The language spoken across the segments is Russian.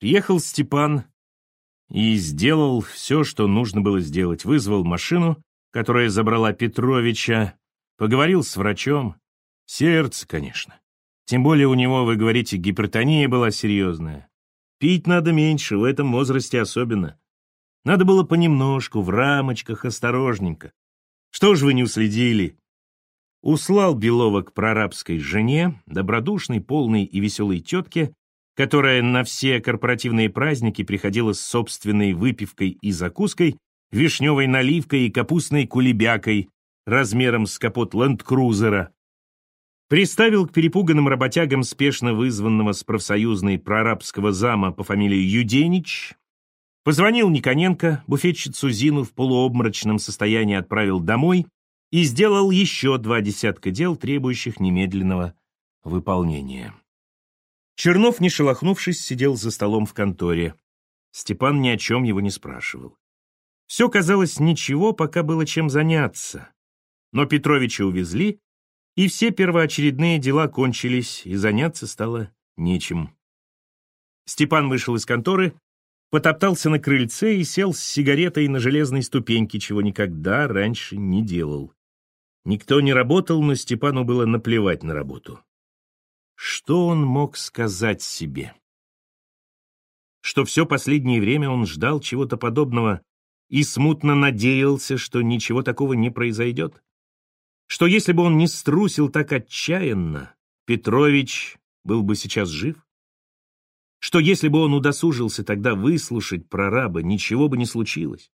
Приехал Степан и сделал все, что нужно было сделать. Вызвал машину, которая забрала Петровича, поговорил с врачом. Сердце, конечно. Тем более у него, вы говорите, гипертония была серьезная. Пить надо меньше, в этом возрасте особенно. Надо было понемножку, в рамочках, осторожненько. Что ж вы не уследили? Услал Белова к прорабской жене, добродушной, полной и веселой тетке, которая на все корпоративные праздники приходила с собственной выпивкой и закуской, вишневой наливкой и капустной кулебякой размером с капот ленд-крузера. Приставил к перепуганным работягам спешно вызванного с профсоюзной прорабского зама по фамилии Юденич, позвонил Никоненко, буфетчицу Зину в полуобморочном состоянии отправил домой и сделал еще два десятка дел, требующих немедленного выполнения. Чернов, не шелохнувшись, сидел за столом в конторе. Степан ни о чем его не спрашивал. Все казалось ничего, пока было чем заняться. Но Петровича увезли, и все первоочередные дела кончились, и заняться стало нечем. Степан вышел из конторы, потоптался на крыльце и сел с сигаретой на железной ступеньке, чего никогда раньше не делал. Никто не работал, но Степану было наплевать на работу. Что он мог сказать себе? Что все последнее время он ждал чего-то подобного и смутно надеялся, что ничего такого не произойдет? Что если бы он не струсил так отчаянно, Петрович был бы сейчас жив? Что если бы он удосужился тогда выслушать прораба, ничего бы не случилось?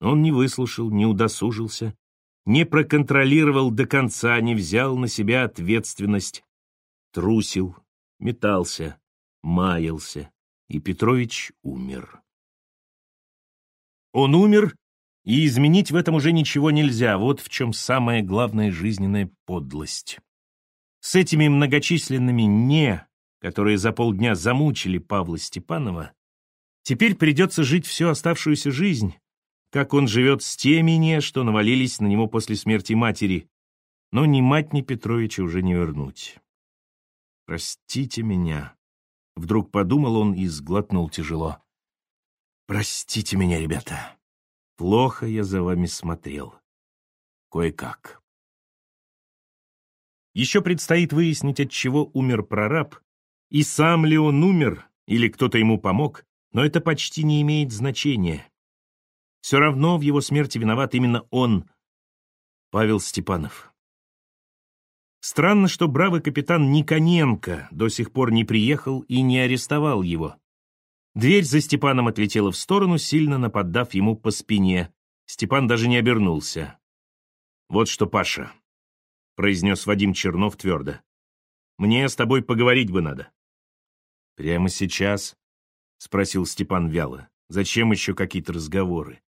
Он не выслушал, не удосужился, не проконтролировал до конца, не взял на себя ответственность трусил, метался, маялся, и Петрович умер. Он умер, и изменить в этом уже ничего нельзя, вот в чем самая главная жизненная подлость. С этими многочисленными «не», которые за полдня замучили Павла Степанова, теперь придется жить всю оставшуюся жизнь, как он живет с теми «не», что навалились на него после смерти матери, но ни мать, ни Петровича уже не вернуть. «Простите меня», — вдруг подумал он и сглотнул тяжело. «Простите меня, ребята. Плохо я за вами смотрел. Кое-как». Еще предстоит выяснить, от чего умер прораб, и сам ли он умер, или кто-то ему помог, но это почти не имеет значения. Все равно в его смерти виноват именно он, Павел Степанов. Странно, что бравый капитан Никоненко до сих пор не приехал и не арестовал его. Дверь за Степаном отлетела в сторону, сильно наподдав ему по спине. Степан даже не обернулся. «Вот что, Паша», — произнес Вадим Чернов твердо, — «мне с тобой поговорить бы надо». «Прямо сейчас?» — спросил Степан вяло. «Зачем еще какие-то разговоры?»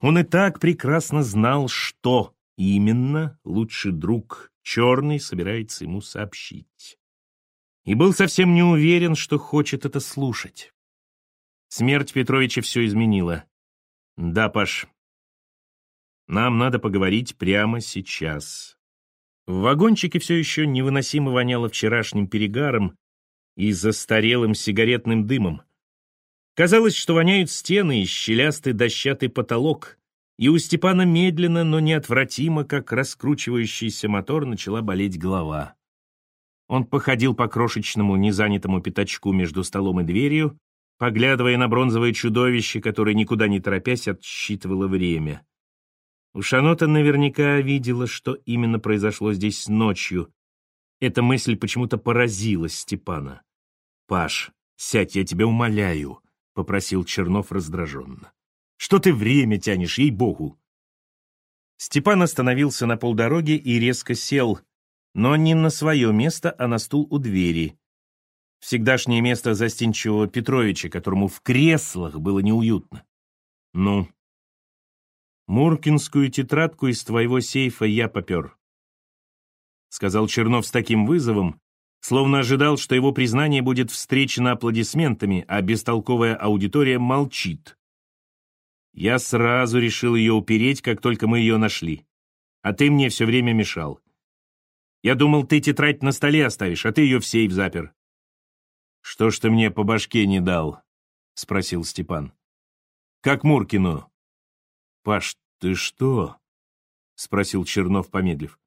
Он и так прекрасно знал, что именно лучший друг Черный собирается ему сообщить. И был совсем не уверен, что хочет это слушать. Смерть Петровича все изменила. Да, Паш, нам надо поговорить прямо сейчас. В вагончике все еще невыносимо воняло вчерашним перегаром и застарелым сигаретным дымом. Казалось, что воняют стены и щелястый дощатый потолок, и у Степана медленно, но неотвратимо, как раскручивающийся мотор, начала болеть голова. Он походил по крошечному незанятому пятачку между столом и дверью, поглядывая на бронзовое чудовище, которое, никуда не торопясь, отсчитывало время. Ушанота наверняка видела, что именно произошло здесь ночью. Эта мысль почему-то поразила Степана. «Паш, сядь, я тебя умоляю», — попросил Чернов раздраженно. Что ты время тянешь, ей-богу!» Степан остановился на полдороги и резко сел, но не на свое место, а на стул у двери. Всегдашнее место застенчивого Петровича, которому в креслах было неуютно. «Ну?» «Муркинскую тетрадку из твоего сейфа я попер», — сказал Чернов с таким вызовом, словно ожидал, что его признание будет встречено аплодисментами, а бестолковая аудитория молчит. Я сразу решил ее упереть, как только мы ее нашли. А ты мне все время мешал. Я думал, ты тетрадь на столе оставишь, а ты ее в сейф запер. «Что ж ты мне по башке не дал?» — спросил Степан. «Как Муркину?» «Паш, ты что?» — спросил Чернов, помедлив.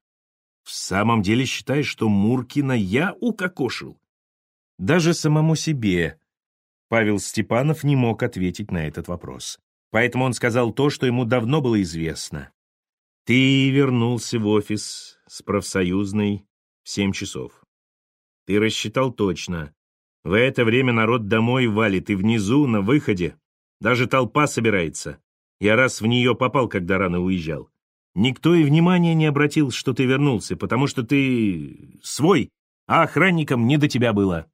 «В самом деле считаешь, что Муркина я укокошил?» Даже самому себе Павел Степанов не мог ответить на этот вопрос. Поэтому он сказал то, что ему давно было известно. «Ты вернулся в офис с профсоюзной в семь часов. Ты рассчитал точно. В это время народ домой валит, и внизу, на выходе, даже толпа собирается. Я раз в нее попал, когда рано уезжал. Никто и внимания не обратил, что ты вернулся, потому что ты свой, а охранникам не до тебя было.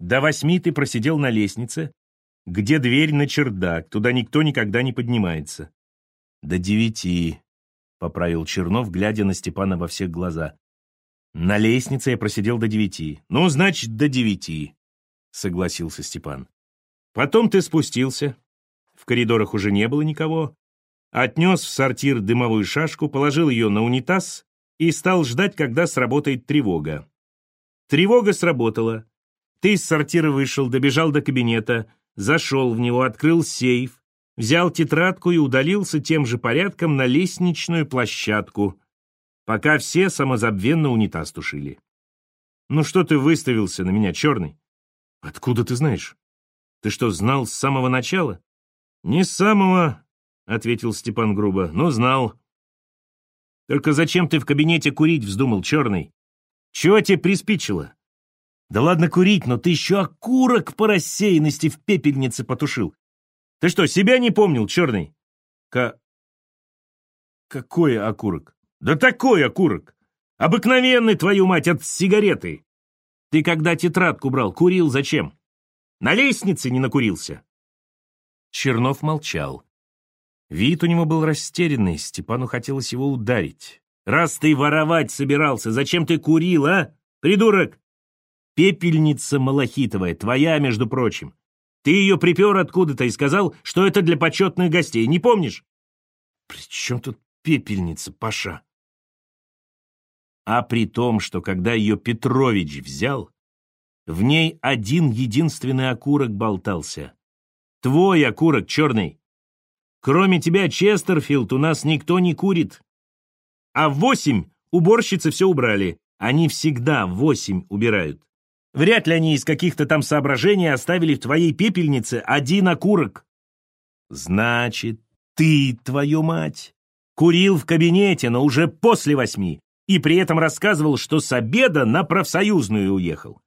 До восьми ты просидел на лестнице, где дверь на чердак, туда никто никогда не поднимается. До девяти, — поправил Чернов, глядя на Степана во всех глаза. На лестнице я просидел до девяти. Ну, значит, до девяти, — согласился Степан. Потом ты спустился. В коридорах уже не было никого. Отнес в сортир дымовую шашку, положил ее на унитаз и стал ждать, когда сработает тревога. Тревога сработала. Ты из сортира вышел, добежал до кабинета, зашел в него, открыл сейф, взял тетрадку и удалился тем же порядком на лестничную площадку, пока все самозабвенно унитаз тушили. Ну что ты выставился на меня, черный? Откуда ты знаешь? Ты что, знал с самого начала? Не с самого, — ответил Степан грубо, — но знал. Только зачем ты в кабинете курить вздумал, черный? Чего тебе приспичило? Да ладно курить, но ты еще окурок по рассеянности в пепельнице потушил. Ты что, себя не помнил, черный? К... Какой окурок? Да такой окурок! Обыкновенный, твою мать, от сигареты! Ты когда тетрадку брал, курил зачем? На лестнице не накурился? Чернов молчал. Вид у него был растерянный, Степану хотелось его ударить. «Раз ты воровать собирался, зачем ты курил, а? Придурок! Пепельница малахитовая, твоя, между прочим. Ты ее припер откуда-то и сказал, что это для почетных гостей, не помнишь? При чем тут пепельница, Паша? А при том, что когда ее Петрович взял, в ней один единственный окурок болтался. Твой окурок черный. Кроме тебя, Честерфилд, у нас никто не курит. А в восемь уборщицы все убрали. Они всегда в восемь убирают. Вряд ли они из каких-то там соображений оставили в твоей пепельнице один окурок. Значит, ты, твою мать, курил в кабинете, но уже после восьми, и при этом рассказывал, что с обеда на профсоюзную уехал.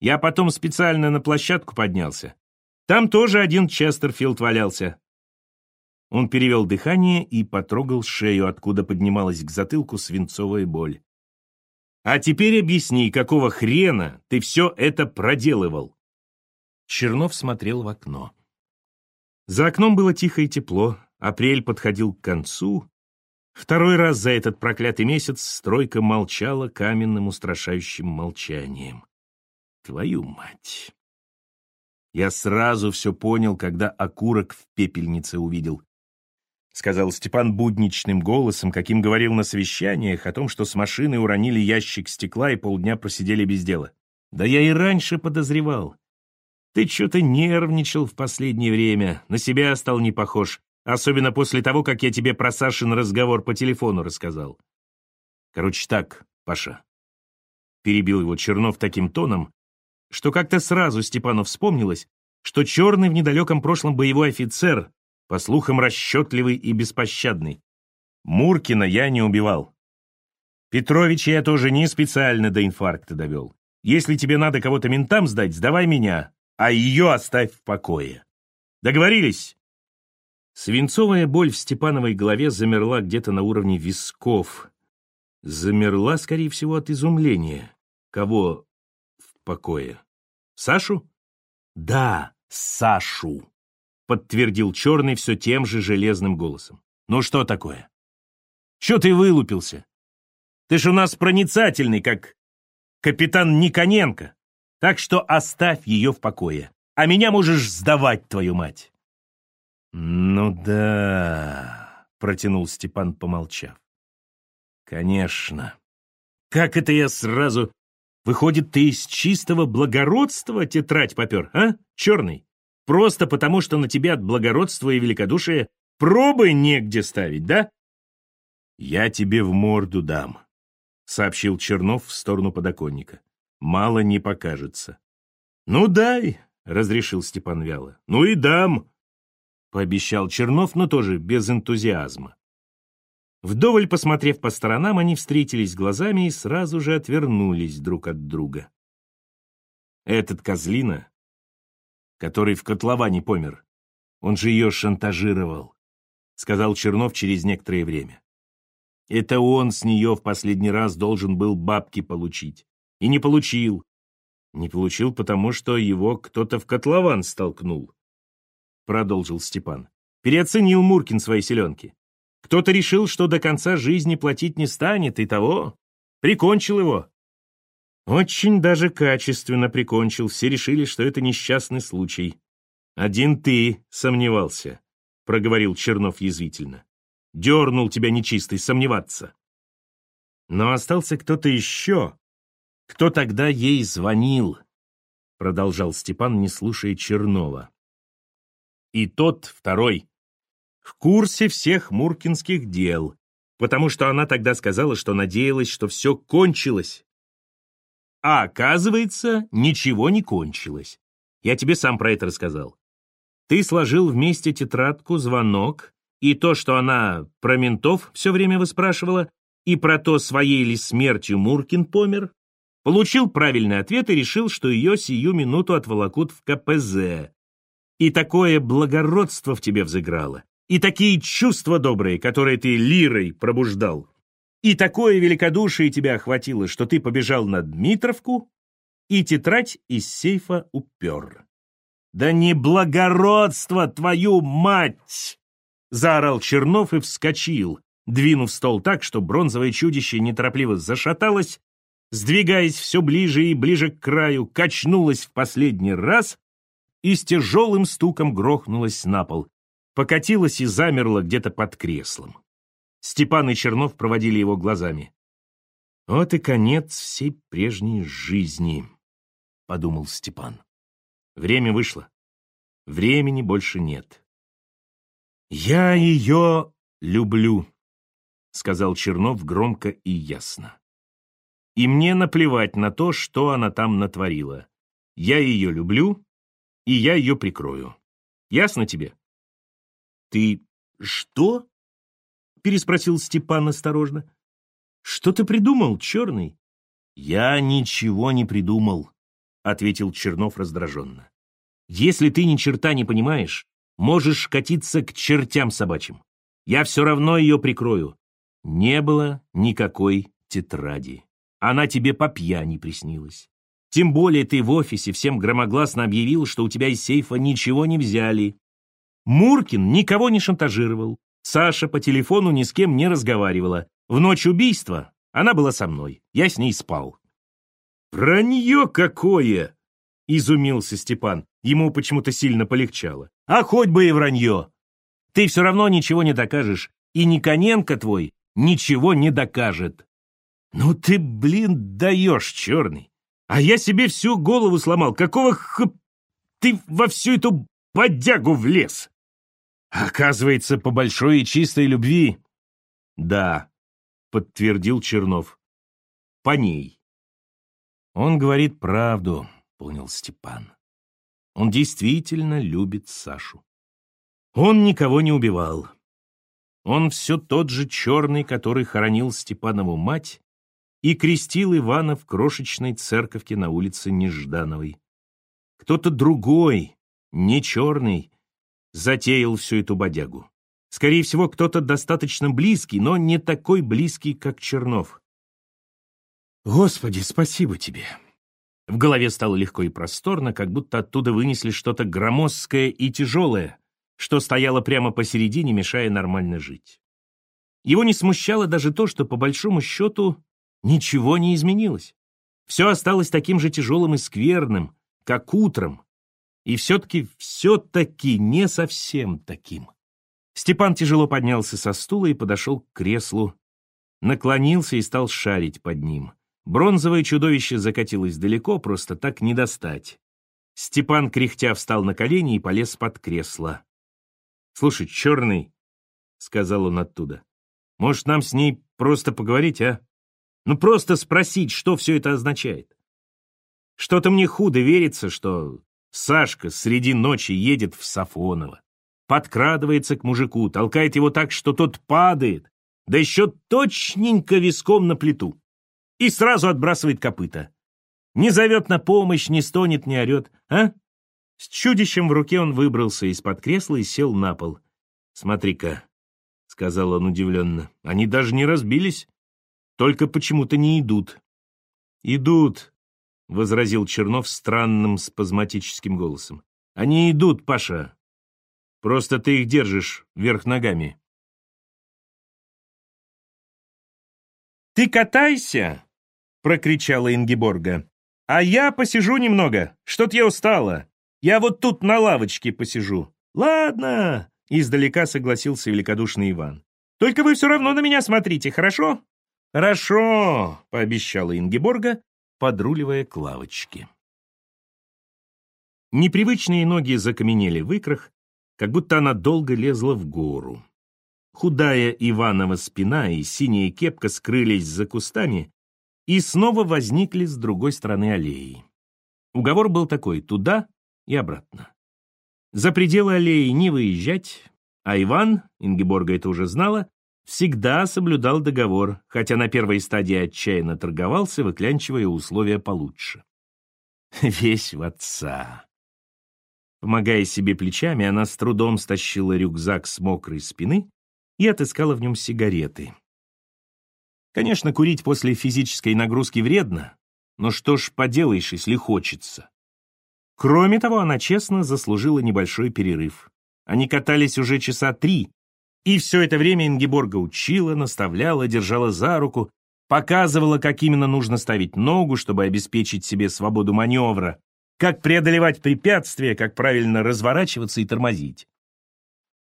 Я потом специально на площадку поднялся. Там тоже один Честерфилд валялся. Он перевел дыхание и потрогал шею, откуда поднималась к затылку свинцовая боль. А теперь объясни, какого хрена ты все это проделывал?» Чернов смотрел в окно. За окном было тихо и тепло, апрель подходил к концу. Второй раз за этот проклятый месяц стройка молчала каменным устрашающим молчанием. Твою мать! Я сразу все понял, когда окурок в пепельнице увидел. — сказал Степан будничным голосом, каким говорил на совещаниях о том, что с машины уронили ящик стекла и полдня просидели без дела. «Да я и раньше подозревал. Ты что-то нервничал в последнее время, на себя стал не похож, особенно после того, как я тебе про Сашин разговор по телефону рассказал. Короче так, Паша». Перебил его Чернов таким тоном, что как-то сразу Степану вспомнилось, что черный в недалеком прошлом боевой офицер, по слухам, расчетливый и беспощадный. Муркина я не убивал. Петровича я тоже не специально до инфаркта довел. Если тебе надо кого-то ментам сдать, сдавай меня, а ее оставь в покое. Договорились?» Свинцовая боль в Степановой голове замерла где-то на уровне висков. Замерла, скорее всего, от изумления. Кого в покое? Сашу? Да, Сашу. — подтвердил Черный все тем же железным голосом. «Ну что такое? Че ты вылупился? Ты ж у нас проницательный, как капитан Никоненко, так что оставь ее в покое, а меня можешь сдавать, твою мать!» «Ну да», — протянул Степан, помолчав. «Конечно. Как это я сразу Выходит, ты из чистого благородства тетрадь попер, а, черный? Просто потому, что на тебя от благородства и великодушия пробы негде ставить, да? Я тебе в морду дам, — сообщил Чернов в сторону подоконника. Мало не покажется. Ну дай, — разрешил Степан вяло. Ну и дам, — пообещал Чернов, но тоже без энтузиазма. Вдоволь посмотрев по сторонам, они встретились глазами и сразу же отвернулись друг от друга. Этот козлина, который в котловане помер, он же ее шантажировал, сказал Чернов через некоторое время. Это он с нее в последний раз должен был бабки получить. И не получил. Не получил, потому что его кто-то в котлован столкнул. Продолжил Степан. Переоценил Муркин свои селенки. Кто-то решил, что до конца жизни платить не станет, и того. Прикончил его. Очень даже качественно прикончил. Все решили, что это несчастный случай. Один ты сомневался, — проговорил Чернов язвительно. Дернул тебя нечистый сомневаться. Но остался кто-то еще, кто тогда ей звонил, — продолжал Степан, не слушая Чернова. И тот, второй, в курсе всех муркинских дел, потому что она тогда сказала, что надеялась, что все кончилось. А оказывается, ничего не кончилось. Я тебе сам про это рассказал. Ты сложил вместе тетрадку, звонок, и то, что она про ментов все время выспрашивала, и про то, своей ли смертью Муркин помер, получил правильный ответ и решил, что ее сию минуту отволокут в КПЗ. И такое благородство в тебе взыграло, и такие чувства добрые, которые ты лирой пробуждал, и такое великодушие тебя охватило, что ты побежал на Дмитровку и тетрадь из сейфа упер. «Да не благородство, твою мать!» Заорал Чернов и вскочил, двинув стол так, что бронзовое чудище неторопливо зашаталось, сдвигаясь все ближе и ближе к краю, качнулось в последний раз и с тяжелым стуком грохнулось на пол покатилась и замерла где-то под креслом. Степан и Чернов проводили его глазами. «Вот и конец всей прежней жизни», — подумал Степан. Время вышло. Времени больше нет. «Я ее люблю», — сказал Чернов громко и ясно. «И мне наплевать на то, что она там натворила. Я ее люблю, и я ее прикрою. Ясно тебе?» «Ты что?» — переспросил Степан осторожно. «Что ты придумал, черный?» «Я ничего не придумал», — ответил Чернов раздраженно. «Если ты ни черта не понимаешь, можешь катиться к чертям собачьим. Я все равно ее прикрою. Не было никакой тетради. Она тебе по пьяни приснилась. Тем более ты в офисе всем громогласно объявил, что у тебя из сейфа ничего не взяли, Муркин никого не шантажировал. Саша по телефону ни с кем не разговаривала. В ночь убийства она была со мной. Я с ней спал. «Вранье какое!» — изумился Степан. Ему почему-то сильно полегчало. «А хоть бы и вранье! Ты все равно ничего не докажешь, и Никоненко твой ничего не докажет». «Ну ты, блин, даешь, черный! А я себе всю голову сломал. Какого х... ты во всю эту подягу влез?» Оказывается, по большой и чистой любви. Да, подтвердил Чернов. По ней. Он говорит правду, понял Степан. Он действительно любит Сашу. Он никого не убивал. Он все тот же черный, который хоронил Степанову мать и крестил Ивана в крошечной церковке на улице Неждановой. Кто-то другой, не черный, затеял всю эту бодягу. Скорее всего, кто-то достаточно близкий, но не такой близкий, как Чернов. «Господи, спасибо тебе!» В голове стало легко и просторно, как будто оттуда вынесли что-то громоздкое и тяжелое, что стояло прямо посередине, мешая нормально жить. Его не смущало даже то, что, по большому счету, ничего не изменилось. Все осталось таким же тяжелым и скверным, как утром, и все-таки, все-таки не совсем таким. Степан тяжело поднялся со стула и подошел к креслу, наклонился и стал шарить под ним. Бронзовое чудовище закатилось далеко, просто так не достать. Степан, кряхтя, встал на колени и полез под кресло. «Слушай, черный», — сказал он оттуда, — «может, нам с ней просто поговорить, а? Ну, просто спросить, что все это означает. Что-то мне худо верится, что Сашка среди ночи едет в Сафоново, подкрадывается к мужику, толкает его так, что тот падает, да еще точненько виском на плиту, и сразу отбрасывает копыта. Не зовет на помощь, не стонет, не орет, а? С чудищем в руке он выбрался из-под кресла и сел на пол. «Смотри-ка», — сказал он удивленно, — «они даже не разбились, только почему-то не идут». «Идут», — возразил Чернов странным спазматическим голосом. «Они идут, Паша. Просто ты их держишь вверх ногами». «Ты катайся!» — прокричала Ингеборга. А я посижу немного, что-то я устала. Я вот тут на лавочке посижу. Ладно, издалека согласился великодушный Иван. Только вы все равно на меня смотрите, хорошо? Хорошо, пообещала Ингеборга, подруливая к лавочке. Непривычные ноги закаменели в икрах, как будто она долго лезла в гору. Худая Иванова спина и синяя кепка скрылись за кустами, и снова возникли с другой стороны аллеи. Уговор был такой — туда и обратно. За пределы аллеи не выезжать, а Иван, Ингеборга это уже знала, всегда соблюдал договор, хотя на первой стадии отчаянно торговался, выклянчивая условия получше. Весь в отца. Помогая себе плечами, она с трудом стащила рюкзак с мокрой спины и отыскала в нем сигареты. Конечно, курить после физической нагрузки вредно, но что ж поделаешь, если хочется. Кроме того, она честно заслужила небольшой перерыв. Они катались уже часа три, и все это время Ингеборга учила, наставляла, держала за руку, показывала, как именно нужно ставить ногу, чтобы обеспечить себе свободу маневра, как преодолевать препятствия, как правильно разворачиваться и тормозить.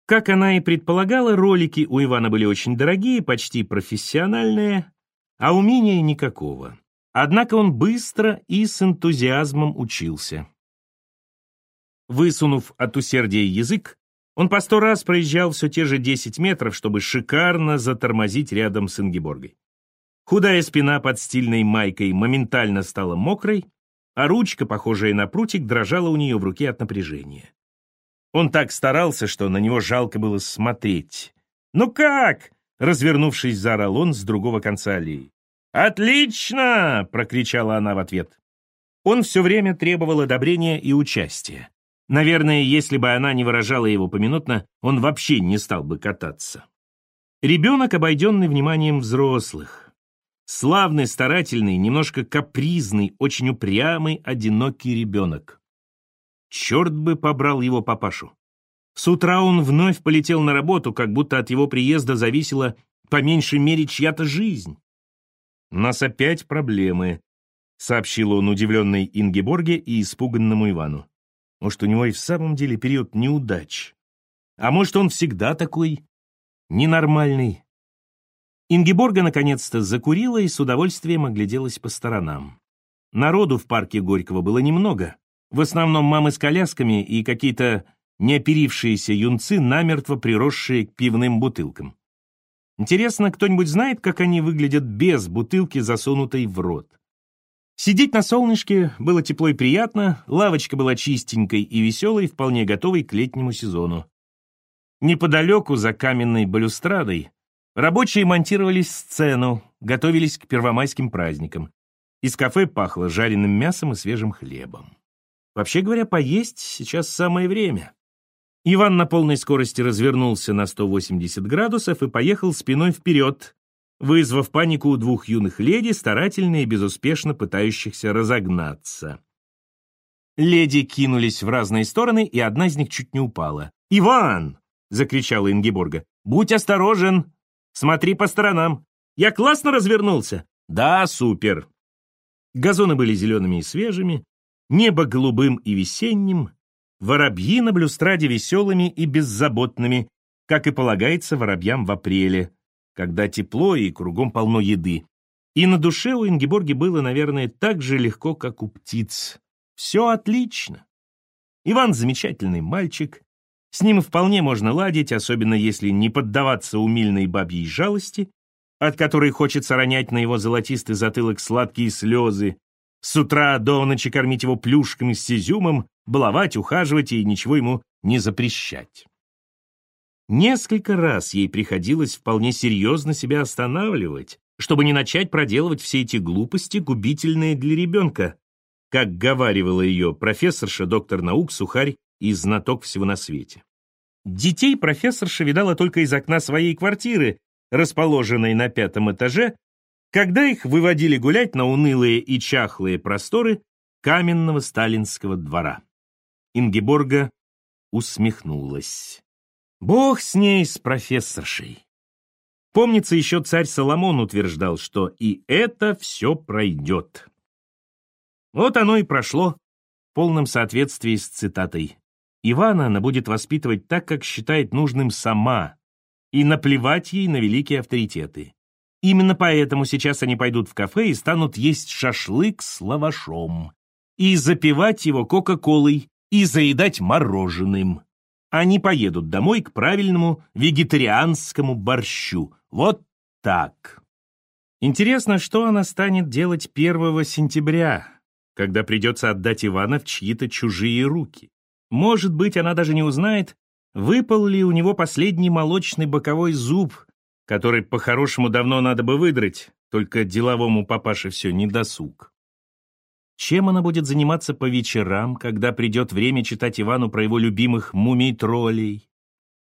Как она и предполагала, ролики у Ивана были очень дорогие, почти профессиональные, а умения никакого. Однако он быстро и с энтузиазмом учился. Высунув от усердия язык, он по сто раз проезжал все те же 10 метров, чтобы шикарно затормозить рядом с Ингеборгой. Худая спина под стильной майкой моментально стала мокрой, а ручка, похожая на прутик, дрожала у нее в руке от напряжения. Он так старался, что на него жалко было смотреть. «Ну как?» — развернувшись, заорал он с другого конца аллеи. «Отлично!» — прокричала она в ответ. Он все время требовал одобрения и участия. Наверное, если бы она не выражала его поминутно, он вообще не стал бы кататься. Ребенок, обойденный вниманием взрослых. Славный, старательный, немножко капризный, очень упрямый, одинокий ребенок. Черт бы побрал его папашу. С утра он вновь полетел на работу, как будто от его приезда зависела по меньшей мере чья-то жизнь. «У нас опять проблемы», — сообщил он удивленной Ингеборге и испуганному Ивану. «Может, у него и в самом деле период неудач? А может, он всегда такой ненормальный?» Ингеборга наконец-то закурила и с удовольствием огляделась по сторонам. Народу в парке Горького было немного. В основном мамы с колясками и какие-то неоперившиеся юнцы, намертво приросшие к пивным бутылкам. Интересно, кто-нибудь знает, как они выглядят без бутылки, засунутой в рот? Сидеть на солнышке было тепло и приятно, лавочка была чистенькой и веселой, вполне готовой к летнему сезону. Неподалеку, за каменной балюстрадой, рабочие монтировали сцену, готовились к первомайским праздникам. Из кафе пахло жареным мясом и свежим хлебом. Вообще говоря, поесть сейчас самое время. Иван на полной скорости развернулся на 180 градусов и поехал спиной вперед, вызвав панику у двух юных леди, старательно и безуспешно пытающихся разогнаться. Леди кинулись в разные стороны, и одна из них чуть не упала. «Иван!» — закричала Ингеборга. «Будь осторожен! Смотри по сторонам! Я классно развернулся!» «Да, супер!» Газоны были зелеными и свежими, небо голубым и весенним, воробьи на блюстраде веселыми и беззаботными, как и полагается воробьям в апреле, когда тепло и кругом полно еды. И на душе у Ингеборги было, наверное, так же легко, как у птиц. Все отлично. Иван замечательный мальчик. С ним вполне можно ладить, особенно если не поддаваться умильной бабьей жалости, от которой хочется ронять на его золотистый затылок сладкие слезы, с утра до ночи кормить его плюшками с изюмом, баловать, ухаживать и ничего ему не запрещать. Несколько раз ей приходилось вполне серьезно себя останавливать, чтобы не начать проделывать все эти глупости, губительные для ребенка, как говаривала ее профессорша, доктор наук, сухарь и знаток всего на свете. Детей профессорша видала только из окна своей квартиры, расположенной на пятом этаже, когда их выводили гулять на унылые и чахлые просторы каменного сталинского двора. Ингеборга усмехнулась. Бог с ней, с профессоршей. Помнится, еще царь Соломон утверждал, что и это все пройдет. Вот оно и прошло в полном соответствии с цитатой. Ивана она будет воспитывать так, как считает нужным сама, и наплевать ей на великие авторитеты. Именно поэтому сейчас они пойдут в кафе и станут есть шашлык с лавашом, и запивать его кока-колой, и заедать мороженым. Они поедут домой к правильному вегетарианскому борщу. Вот так. Интересно, что она станет делать 1 сентября, когда придется отдать Ивана в чьи-то чужие руки. Может быть, она даже не узнает, выпал ли у него последний молочный боковой зуб, который по-хорошему давно надо бы выдрать, только деловому папаше все не досуг. Чем она будет заниматься по вечерам, когда придет время читать Ивану про его любимых мумий-троллей?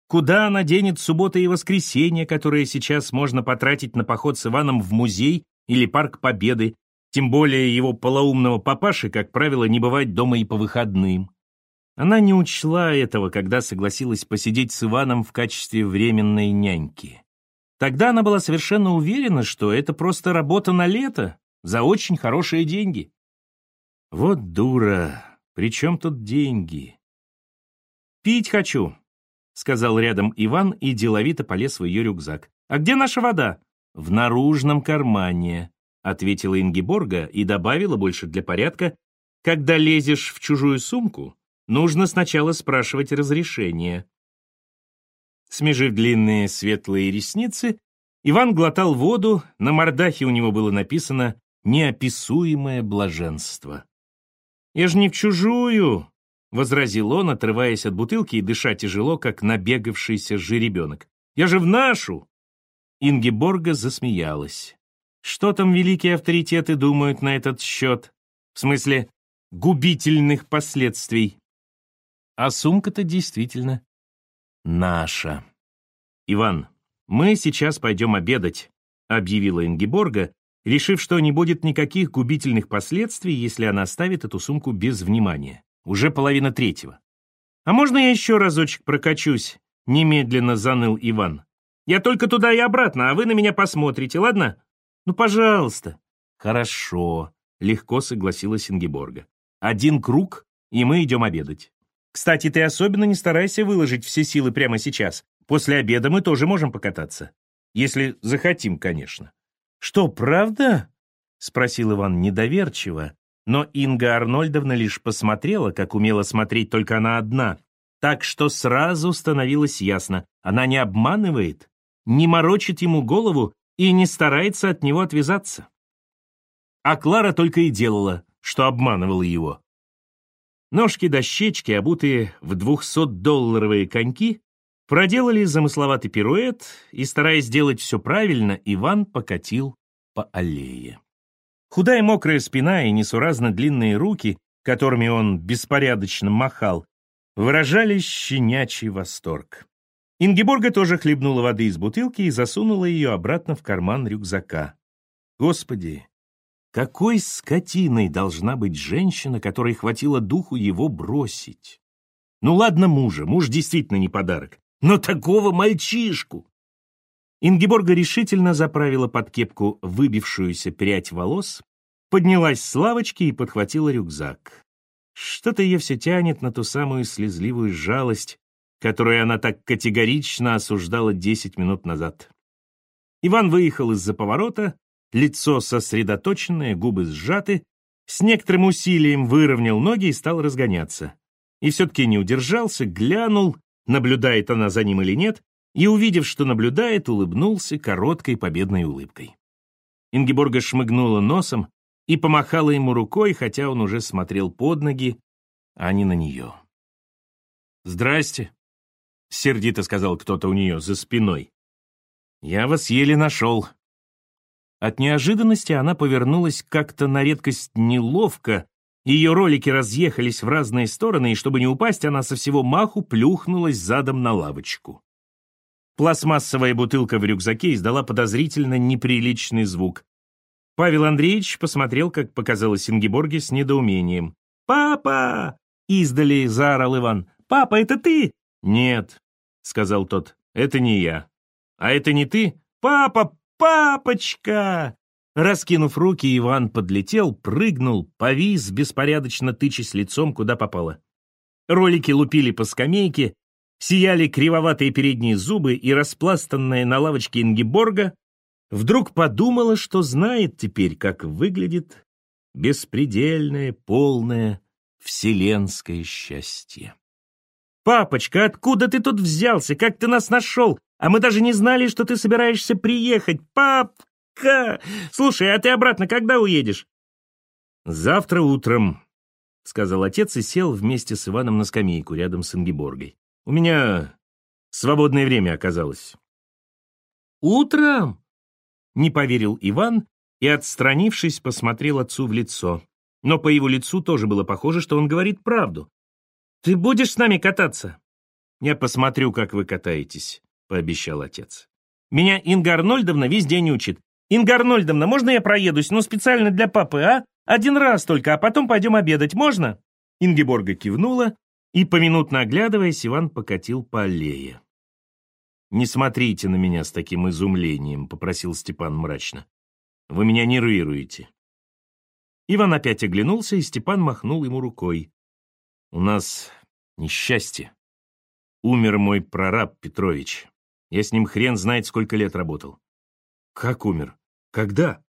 Куда она денет субботы и воскресенья, которые сейчас можно потратить на поход с Иваном в музей или парк Победы, тем более его полоумного папаши, как правило, не бывать дома и по выходным. Она не учла этого, когда согласилась посидеть с Иваном в качестве временной няньки. Тогда она была совершенно уверена, что это просто работа на лето за очень хорошие деньги. Вот дура, при чем тут деньги? «Пить хочу», — сказал рядом Иван и деловито полез в ее рюкзак. «А где наша вода?» «В наружном кармане», ответила Ингиборга и добавила больше для порядка, когда лезешь в чужую сумку, нужно сначала спрашивать разрешение. Смежив длинные светлые ресницы, Иван глотал воду, на мордахе у него было написано «неописуемое блаженство». «Я же не в чужую», — возразил он, отрываясь от бутылки и дыша тяжело, как набегавшийся жеребенок. «Я же в нашу!» Ингеборга засмеялась. Что там великие авторитеты думают на этот счет? В смысле, губительных последствий. А сумка-то действительно наша. Иван, мы сейчас пойдем обедать, объявила Ингеборга, решив, что не будет никаких губительных последствий, если она оставит эту сумку без внимания. Уже половина третьего. «А можно я еще разочек прокачусь?» — немедленно заныл Иван. «Я только туда и обратно, а вы на меня посмотрите, ладно?» «Ну, пожалуйста». «Хорошо», — легко согласилась Ингеборга. «Один круг, и мы идем обедать. Кстати, ты особенно не старайся выложить все силы прямо сейчас. После обеда мы тоже можем покататься. Если захотим, конечно». «Что, правда?» — спросил Иван недоверчиво, но Инга Арнольдовна лишь посмотрела, как умела смотреть только она одна, так что сразу становилось ясно, она не обманывает, не морочит ему голову и не старается от него отвязаться. А Клара только и делала, что обманывала его. Ножки-дощечки, обутые в двухсотдолларовые коньки, проделали замысловатый пируэт, и, стараясь сделать все правильно, Иван покатил по аллее. Худая мокрая спина и несуразно длинные руки, которыми он беспорядочно махал, выражали щенячий восторг. Ингеборга тоже хлебнула воды из бутылки и засунула ее обратно в карман рюкзака. Господи, какой скотиной должна быть женщина, которой хватило духу его бросить? Ну ладно мужа, муж действительно не подарок, но такого мальчишку! Ингеборга решительно заправила под кепку выбившуюся прядь волос, поднялась с лавочки и подхватила рюкзак. Что-то ее все тянет на ту самую слезливую жалость, которую она так категорично осуждала 10 минут назад. Иван выехал из-за поворота, лицо сосредоточенное, губы сжаты, с некоторым усилием выровнял ноги и стал разгоняться. И все-таки не удержался, глянул, наблюдает она за ним или нет, и, увидев, что наблюдает, улыбнулся короткой победной улыбкой. Ингеборга шмыгнула носом и помахала ему рукой, хотя он уже смотрел под ноги, а не на нее. «Здрасте», — сердито сказал кто-то у нее за спиной. «Я вас еле нашел». От неожиданности она повернулась как-то на редкость неловко, ее ролики разъехались в разные стороны, и чтобы не упасть, она со всего маху плюхнулась задом на лавочку. Пластмассовая бутылка в рюкзаке издала подозрительно неприличный звук. Павел Андреевич посмотрел, как показалось Ингеборге, с недоумением. «Папа!» — издали заорал Иван. «Папа, это ты?» «Нет», — сказал тот, — «это не я». «А это не ты?» «Папа, папочка!» Раскинув руки, Иван подлетел, прыгнул, повис, беспорядочно тычась лицом, куда попало. Ролики лупили по скамейке, сияли кривоватые передние зубы, и распластанная на лавочке Ингеборга вдруг подумала, что знает теперь, как выглядит беспредельное, полное, вселенское счастье. «Папочка, откуда ты тут взялся? Как ты нас нашел? А мы даже не знали, что ты собираешься приехать. Папка! Слушай, а ты обратно когда уедешь?» «Завтра утром», — сказал отец и сел вместе с Иваном на скамейку рядом с Ингеборгой. «У меня свободное время оказалось». «Утром?» — не поверил Иван и, отстранившись, посмотрел отцу в лицо. Но по его лицу тоже было похоже, что он говорит правду. «Ты будешь с нами кататься?» «Я посмотрю, как вы катаетесь», — пообещал отец. «Меня Инга Арнольдовна весь день учит. Инга Арнольдовна, можно я проедусь, но специально для папы, а? Один раз только, а потом пойдем обедать, можно?» Ингеборга кивнула, и, поминутно оглядываясь, Иван покатил по аллее. «Не смотрите на меня с таким изумлением», — попросил Степан мрачно. «Вы меня нервируете». Иван опять оглянулся, и Степан махнул ему рукой. «У нас несчастье. Умер мой прораб Петрович. Я с ним хрен знает, сколько лет работал». «Как умер? Когда?»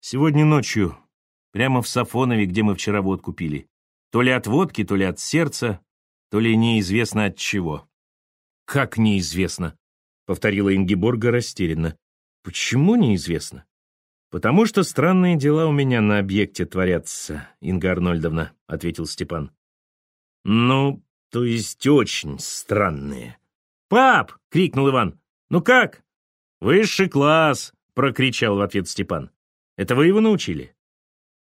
«Сегодня ночью, прямо в Сафонове, где мы вчера водку пили. То ли от водки, то ли от сердца, то ли неизвестно от чего». «Как неизвестно?» — повторила Ингеборга растерянно. «Почему неизвестно?» «Потому что странные дела у меня на объекте творятся, Инга Арнольдовна», — ответил Степан. «Ну, то есть очень странные». «Пап!» — крикнул Иван. «Ну как?» «Высший класс!» — прокричал в ответ Степан. «Это вы его научили?»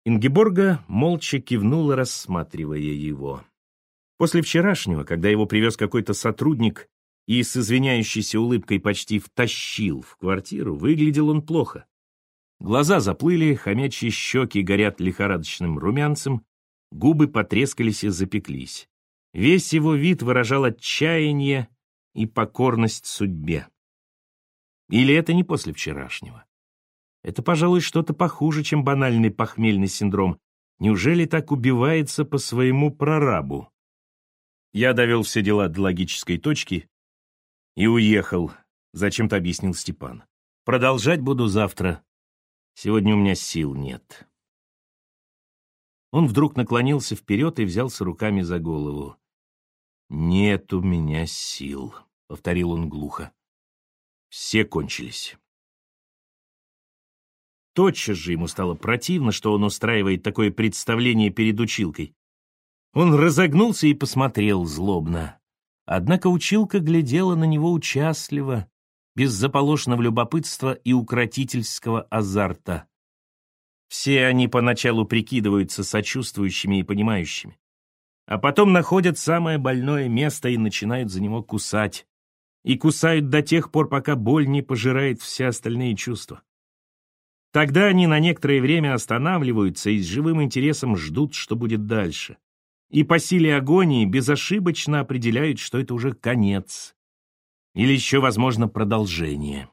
Ингеборга молча кивнула, рассматривая его. После вчерашнего, когда его привез какой-то сотрудник и с извиняющейся улыбкой почти втащил в квартиру, выглядел он плохо. Глаза заплыли, хомячьи щеки горят лихорадочным румянцем, губы потрескались и запеклись. Весь его вид выражал отчаяние и покорность судьбе. Или это не после вчерашнего? Это, пожалуй, что-то похуже, чем банальный похмельный синдром. Неужели так убивается по своему прорабу? Я довел все дела до логической точки и уехал, зачем-то объяснил Степан. Продолжать буду завтра, Сегодня у меня сил нет. Он вдруг наклонился вперед и взялся руками за голову. «Нет у меня сил», — повторил он глухо. «Все кончились». Тотчас же ему стало противно, что он устраивает такое представление перед училкой. Он разогнулся и посмотрел злобно. Однако училка глядела на него участливо, без заполошенного любопытства и укротительского азарта. Все они поначалу прикидываются сочувствующими и понимающими, а потом находят самое больное место и начинают за него кусать. И кусают до тех пор, пока боль не пожирает все остальные чувства. Тогда они на некоторое время останавливаются и с живым интересом ждут, что будет дальше. И по силе агонии безошибочно определяют, что это уже конец, или еще, возможно, продолжение.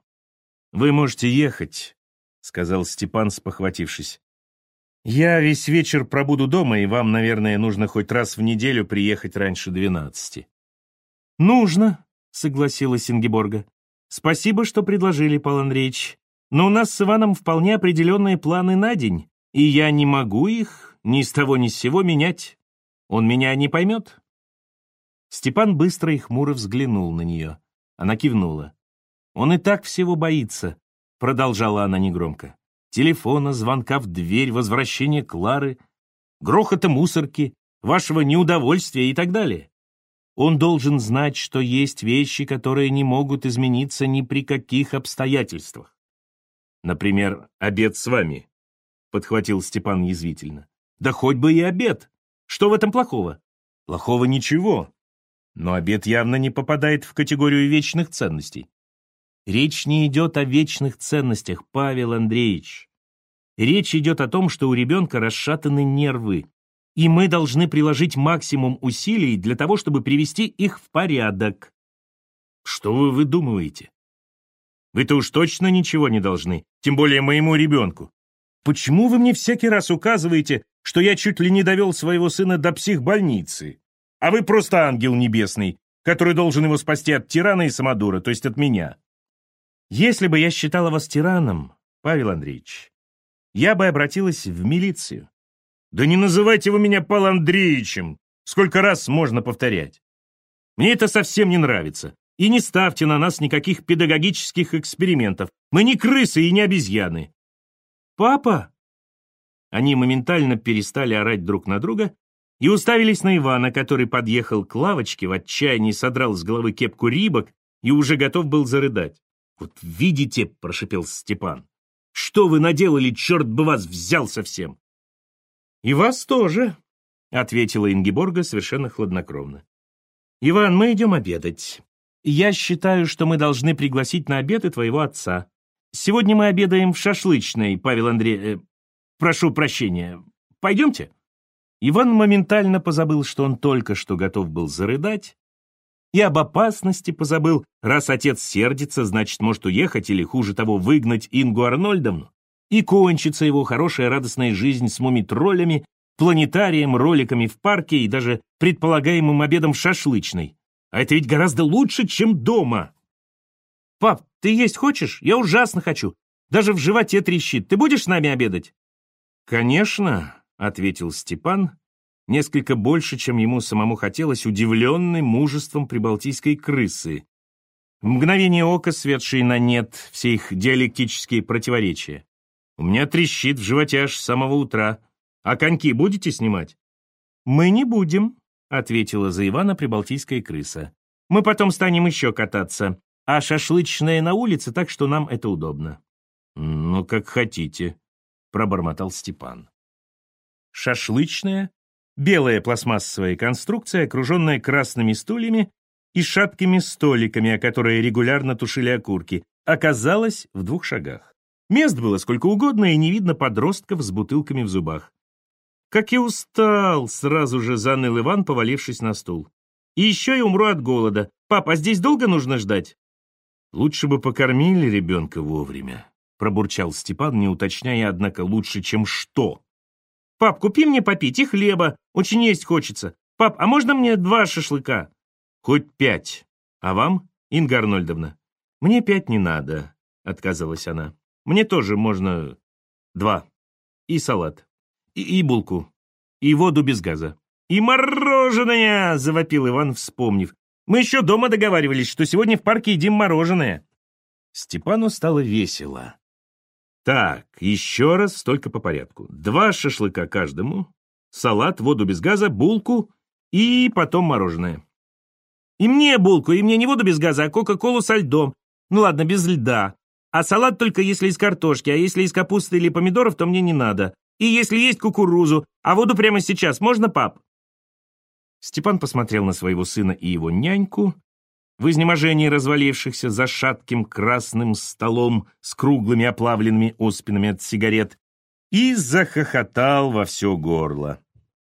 «Вы можете ехать», — сказал Степан, спохватившись. «Я весь вечер пробуду дома, и вам, наверное, нужно хоть раз в неделю приехать раньше двенадцати». «Нужно», — согласилась Ингеборга. «Спасибо, что предложили, Павел Андреевич. Но у нас с Иваном вполне определенные планы на день, и я не могу их ни с того ни с сего менять. Он меня не поймет». Степан быстро и хмуро взглянул на нее. Она кивнула. «Он и так всего боится», — продолжала она негромко. «Телефона, звонка в дверь, возвращения Клары, грохота мусорки, вашего неудовольствия и так далее. Он должен знать, что есть вещи, которые не могут измениться ни при каких обстоятельствах. Например, обед с вами, — подхватил Степан язвительно. Да хоть бы и обед. Что в этом плохого? Плохого ничего. Но обед явно не попадает в категорию вечных ценностей. Речь не идет о вечных ценностях, Павел Андреевич. Речь идет о том, что у ребенка расшатаны нервы, и мы должны приложить максимум усилий для того, чтобы привести их в порядок. Что вы выдумываете? Вы-то уж точно ничего не должны, тем более моему ребенку. Почему вы мне всякий раз указываете, что я чуть ли не довел своего сына до психбольницы? А вы просто ангел небесный, который должен его спасти от тирана и самодура, то есть от меня. Если бы я считала вас тираном, Павел Андреевич, я бы обратилась в милицию. Да не называйте вы меня Пал Андреевичем! Сколько раз можно повторять? Мне это совсем не нравится. И не ставьте на нас никаких педагогических экспериментов. Мы не крысы и не обезьяны. Папа! Они моментально перестали орать друг на друга и уставились на Ивана, который подъехал к лавочке, в отчаянии содрал с головы кепку рибок и уже готов был зарыдать. «Вот видите», — прошипел Степан, — «что вы наделали, черт бы вас взял совсем!» «И вас тоже», — ответила Ингиборга совершенно хладнокровно. «Иван, мы идем обедать. Я считаю, что мы должны пригласить на обед и твоего отца. Сегодня мы обедаем в шашлычной, Павел Андреевич. Э, прошу прощения. Пойдемте?» Иван моментально позабыл, что он только что готов был зарыдать, и об опасности позабыл. Раз отец сердится, значит, может уехать или, хуже того, выгнать Ингу Арнольдовну и кончится его хорошая радостная жизнь с мумитроллями, планетарием, роликами в парке и даже предполагаемым обедом в шашлычной. А это ведь гораздо лучше, чем дома. «Пап, ты есть хочешь? Я ужасно хочу. Даже в животе трещит. Ты будешь с нами обедать?» «Конечно», — ответил Степан, несколько больше, чем ему самому хотелось, удивленный мужеством прибалтийской крысы. В мгновение ока, светшие на нет все их диалектические противоречия. У меня трещит в животе аж с самого утра. А коньки будете снимать?» «Мы не будем», — ответила за Ивана прибалтийская крыса. «Мы потом станем еще кататься, а шашлычная на улице, так что нам это удобно». «Ну, как хотите», — пробормотал Степан. Шашлычная — белая пластмассовая конструкция, окруженная красными стульями и шаткими столиками, о которые регулярно тушили окурки, оказалась в двух шагах. Мест было сколько угодно, и не видно подростков с бутылками в зубах. «Как я устал!» — сразу же заныл Иван, повалившись на стул. «И еще я умру от голода. Папа, а здесь долго нужно ждать?» «Лучше бы покормили ребенка вовремя», — пробурчал Степан, не уточняя, однако, лучше, чем что. «Пап, купи мне попить и хлеба. Очень есть хочется. Пап, а можно мне два шашлыка?» «Хоть пять. А вам, Инга Арнольдовна?» «Мне пять не надо», — отказалась она. Мне тоже можно два. И салат. И, и булку. И воду без газа. «И мороженое!» — завопил Иван, вспомнив. «Мы еще дома договаривались, что сегодня в парке едим мороженое». Степану стало весело. Так, еще раз, только по порядку. Два шашлыка каждому, салат, воду без газа, булку и потом мороженое. И мне булку, и мне не воду без газа, а кока-колу со льдом. Ну ладно, без льда. А салат только если из картошки, а если из капусты или помидоров, то мне не надо. И если есть кукурузу, а воду прямо сейчас, можно, пап?» Степан посмотрел на своего сына и его няньку, в изнеможении развалившихся за шатким красным столом с круглыми оплавленными оспинами от сигарет, и захохотал во все горло.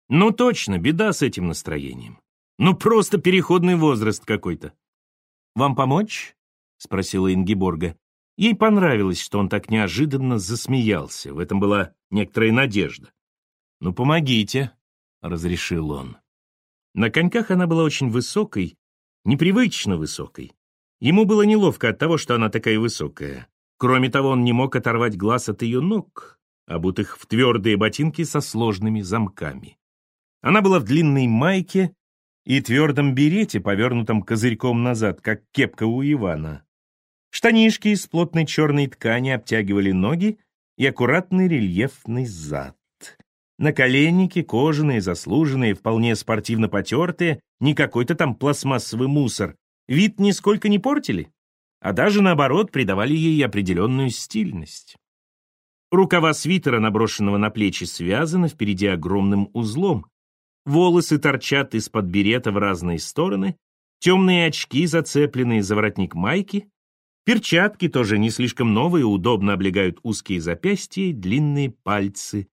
«Ну точно, беда с этим настроением. Ну просто переходный возраст какой-то». «Вам помочь?» — спросила Ингиборга. Ей понравилось, что он так неожиданно засмеялся. В этом была некоторая надежда. «Ну, помогите», — разрешил он. На коньках она была очень высокой, непривычно высокой. Ему было неловко от того, что она такая высокая. Кроме того, он не мог оторвать глаз от ее ног, обутых в твердые ботинки со сложными замками. Она была в длинной майке и твердом берете, повернутом козырьком назад, как кепка у Ивана. Штанишки из плотной черной ткани обтягивали ноги и аккуратный рельефный зад. Наколенники кожаные, заслуженные, вполне спортивно потертые, не какой-то там пластмассовый мусор. Вид нисколько не портили, а даже наоборот придавали ей определенную стильность. Рукава свитера, наброшенного на плечи, связаны впереди огромным узлом. Волосы торчат из-под берета в разные стороны, темные очки, зацепленные за воротник майки, перчатки тоже не слишком новые, удобно облегают узкие запястья и длинные пальцы.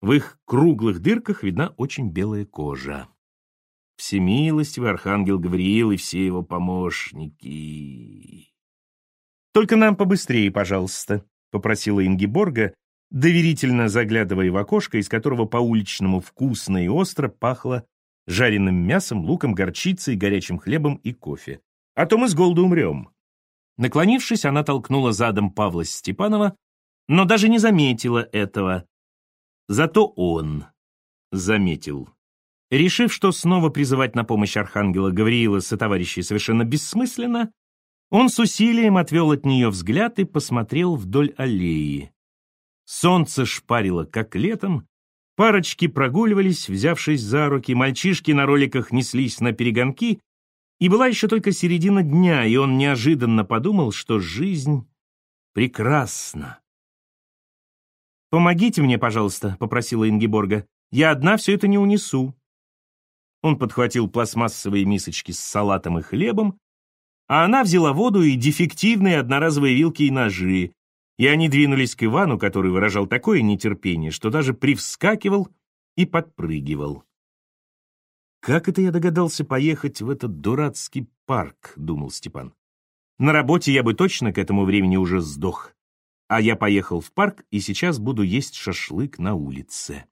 В их круглых дырках видна очень белая кожа. Всемилостивый архангел Гавриил и все его помощники. «Только нам побыстрее, пожалуйста», — попросила Ингиборга, доверительно заглядывая в окошко, из которого по-уличному вкусно и остро пахло жареным мясом, луком, горчицей, горячим хлебом и кофе. «А то мы с голоду умрем». Наклонившись, она толкнула задом Павла Степанова, но даже не заметила этого. Зато он заметил. Решив, что снова призывать на помощь архангела Гавриила сотоварищей совершенно бессмысленно, он с усилием отвел от нее взгляд и посмотрел вдоль аллеи. Солнце шпарило, как летом, парочки прогуливались, взявшись за руки, мальчишки на роликах неслись на перегонки, и была еще только середина дня, и он неожиданно подумал, что жизнь прекрасна. «Помогите мне, пожалуйста», — попросила Ингеборга. «Я одна все это не унесу». Он подхватил пластмассовые мисочки с салатом и хлебом, а она взяла воду и дефективные одноразовые вилки и ножи, и они двинулись к Ивану, который выражал такое нетерпение, что даже привскакивал и подпрыгивал. «Как это я догадался поехать в этот дурацкий парк?» — думал Степан. «На работе я бы точно к этому времени уже сдох а я поехал в парк и сейчас буду есть шашлык на улице.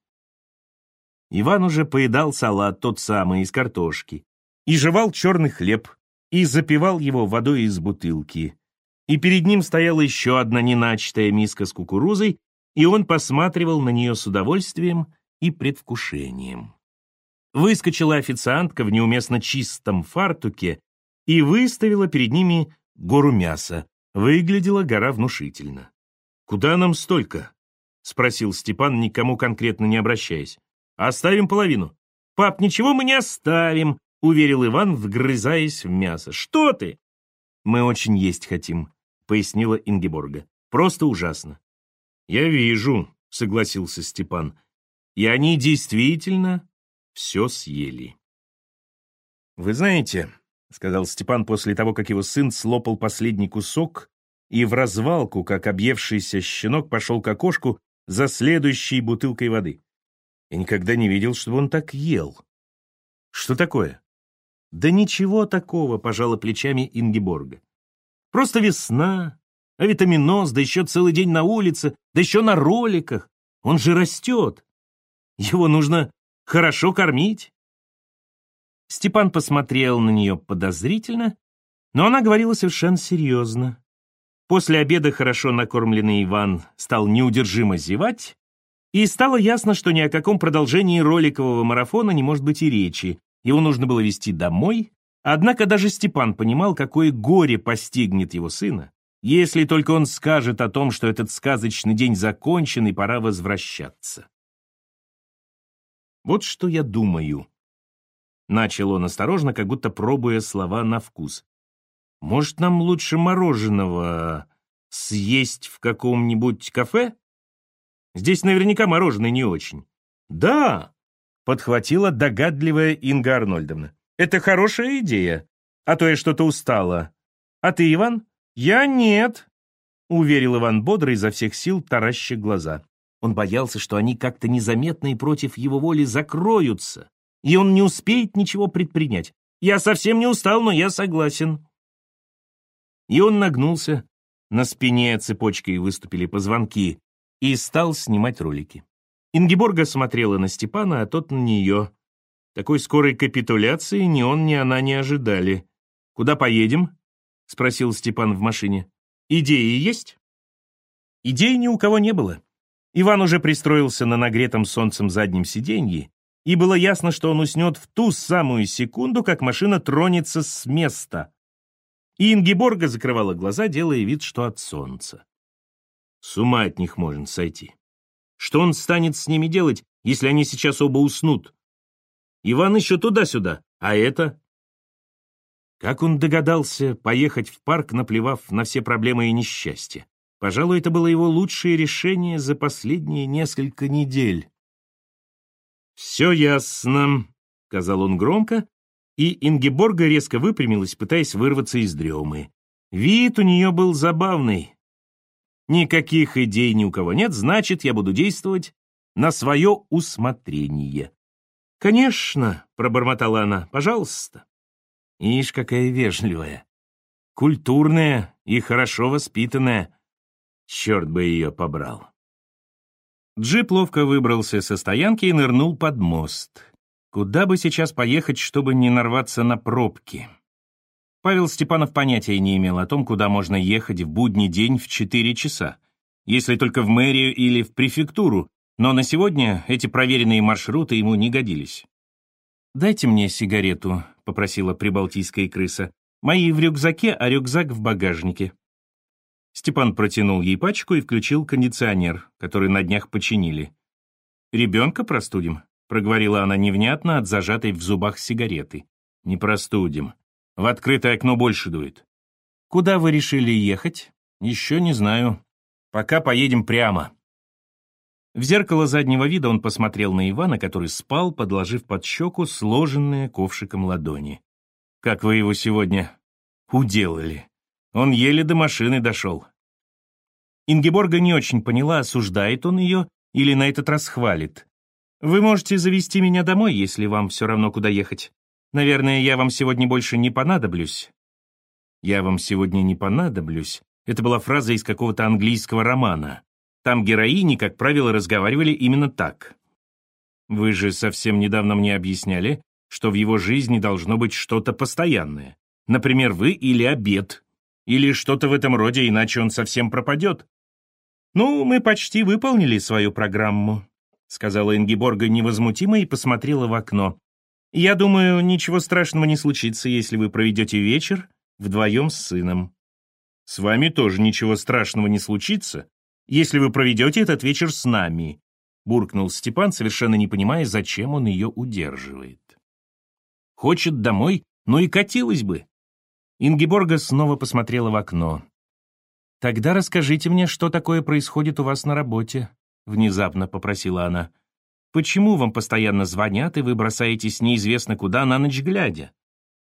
Иван уже поедал салат, тот самый, из картошки, и жевал черный хлеб, и запивал его водой из бутылки. И перед ним стояла еще одна неначатая миска с кукурузой, и он посматривал на нее с удовольствием и предвкушением. Выскочила официантка в неуместно чистом фартуке и выставила перед ними гору мяса. Выглядела гора внушительно. «Куда нам столько?» — спросил Степан, никому конкретно не обращаясь. «Оставим половину». «Пап, ничего мы не оставим», — уверил Иван, вгрызаясь в мясо. «Что ты?» «Мы очень есть хотим», — пояснила Ингеборга. «Просто ужасно». «Я вижу», — согласился Степан. «И они действительно все съели». «Вы знаете», — сказал Степан после того, как его сын слопал последний кусок и в развалку, как объевшийся щенок, пошел к окошку за следующей бутылкой воды. Я никогда не видел, чтобы он так ел. Что такое? Да ничего такого, пожала плечами Ингеборга. Просто весна, а витаминоз, да еще целый день на улице, да еще на роликах. Он же растет. Его нужно хорошо кормить. Степан посмотрел на нее подозрительно, но она говорила совершенно серьезно. После обеда хорошо накормленный Иван стал неудержимо зевать, и стало ясно, что ни о каком продолжении роликового марафона не может быть и речи. Его нужно было везти домой, однако даже Степан понимал, какое горе постигнет его сына, если только он скажет о том, что этот сказочный день закончен и пора возвращаться. «Вот что я думаю», — начал он осторожно, как будто пробуя слова на вкус. Может, нам лучше мороженого съесть в каком-нибудь кафе? Здесь наверняка мороженое не очень. Да, подхватила догадливая Инга Арнольдовна. Это хорошая идея, а то я что-то устала. А ты, Иван? Я нет, уверил Иван бодро изо всех сил, тараща глаза. Он боялся, что они как-то незаметно и против его воли закроются, и он не успеет ничего предпринять. Я совсем не устал, но я согласен. И он нагнулся, на спине цепочкой выступили позвонки, и стал снимать ролики. Ингеборга смотрела на Степана, а тот на нее. Такой скорой капитуляции ни он, ни она не ожидали. «Куда поедем?» — спросил Степан в машине. «Идеи есть?» Идей ни у кого не было. Иван уже пристроился на нагретом солнцем заднем сиденье, и было ясно, что он уснет в ту самую секунду, как машина тронется с места. И Ингеборга закрывала глаза, делая вид, что от солнца. С ума от них можно сойти. Что он станет с ними делать, если они сейчас оба уснут? Иван еще туда-сюда, а это... Как он догадался поехать в парк, наплевав на все проблемы и несчастья? Пожалуй, это было его лучшее решение за последние несколько недель. «Все ясно», — сказал он громко, и Ингеборга резко выпрямилась, пытаясь вырваться из дремы. Вид у нее был забавный. «Никаких идей ни у кого нет, значит, я буду действовать на свое усмотрение». «Конечно», — пробормотала она, — «пожалуйста». Ишь, какая вежливая, культурная и хорошо воспитанная. Черт бы ее побрал. Джип ловко выбрался со стоянки и нырнул под мост. Куда бы сейчас поехать, чтобы не нарваться на пробки? Павел Степанов понятия не имел о том, куда можно ехать в будний день в 4 часа, если только в мэрию или в префектуру, но на сегодня эти проверенные маршруты ему не годились. «Дайте мне сигарету», — попросила прибалтийская крыса. «Мои в рюкзаке, а рюкзак в багажнике». Степан протянул ей пачку и включил кондиционер, который на днях починили. «Ребенка простудим?» — проговорила она невнятно от зажатой в зубах сигареты. «Не простудим. В открытое окно больше дует». «Куда вы решили ехать?» «Еще не знаю. Пока поедем прямо». В зеркало заднего вида он посмотрел на Ивана, который спал, подложив под щеку сложенные ковшиком ладони. «Как вы его сегодня уделали?» Он еле до машины дошел. Ингеборга не очень поняла, осуждает он ее или на этот раз хвалит. «Вы можете завести меня домой, если вам все равно, куда ехать. Наверное, я вам сегодня больше не понадоблюсь». «Я вам сегодня не понадоблюсь» — это была фраза из какого-то английского романа. Там героини, как правило, разговаривали именно так. Вы же совсем недавно мне объясняли, что в его жизни должно быть что-то постоянное. Например, вы или обед, или что-то в этом роде, иначе он совсем пропадет. «Ну, мы почти выполнили свою программу», — сказала Ингиборга невозмутимо и посмотрела в окно. «Я думаю, ничего страшного не случится, если вы проведете вечер вдвоем с сыном. С вами тоже ничего страшного не случится, если вы проведете этот вечер с нами», — буркнул Степан, совершенно не понимая, зачем он ее удерживает. «Хочет домой, ну и катилась бы. Ингеборга снова посмотрела в окно. «Тогда расскажите мне, что такое происходит у вас на работе», — внезапно попросила она. «Почему вам постоянно звонят, и вы бросаетесь неизвестно куда на ночь глядя?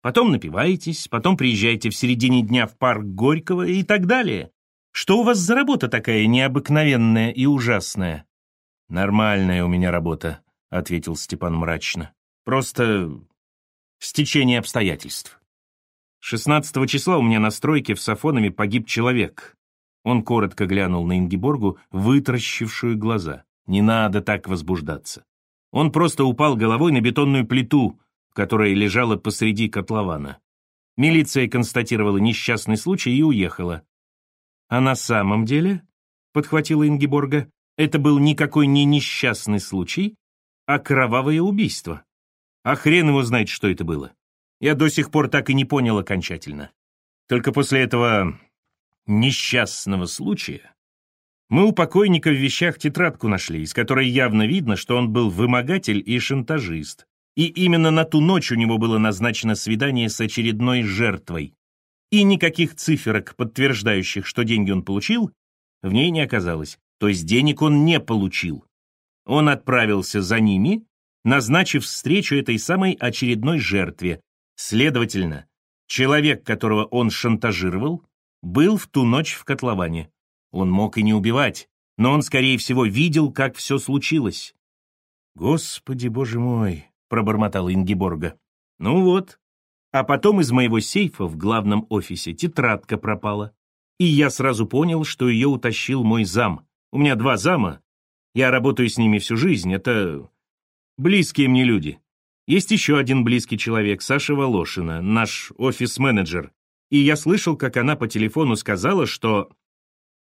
Потом напиваетесь, потом приезжаете в середине дня в парк Горького и так далее. Что у вас за работа такая необыкновенная и ужасная?» «Нормальная у меня работа», — ответил Степан мрачно. «Просто стечение обстоятельств». 16 числа у меня на стройке в Сафонове погиб человек. Он коротко глянул на Ингиборгу, вытаращившую глаза. Не надо так возбуждаться. Он просто упал головой на бетонную плиту, которая лежала посреди котлована. Милиция констатировала несчастный случай и уехала. А на самом деле, подхватила Ингиборга, это был никакой не несчастный случай, а кровавое убийство. А хрен его знает, что это было я до сих пор так и не понял окончательно. Только после этого несчастного случая мы у покойника в вещах тетрадку нашли, из которой явно видно, что он был вымогатель и шантажист. И именно на ту ночь у него было назначено свидание с очередной жертвой. И никаких циферок, подтверждающих, что деньги он получил, в ней не оказалось. То есть денег он не получил. Он отправился за ними, назначив встречу этой самой очередной жертве, Следовательно, человек, которого он шантажировал, был в ту ночь в котловане. Он мог и не убивать, но он, скорее всего, видел, как все случилось. «Господи, боже мой!» — пробормотала Ингиборга. «Ну вот. А потом из моего сейфа в главном офисе тетрадка пропала. И я сразу понял, что ее утащил мой зам. У меня два зама. Я работаю с ними всю жизнь. Это близкие мне люди. Есть еще один близкий человек, Саша Волошина, наш офис-менеджер. И я слышал, как она по телефону сказала, что...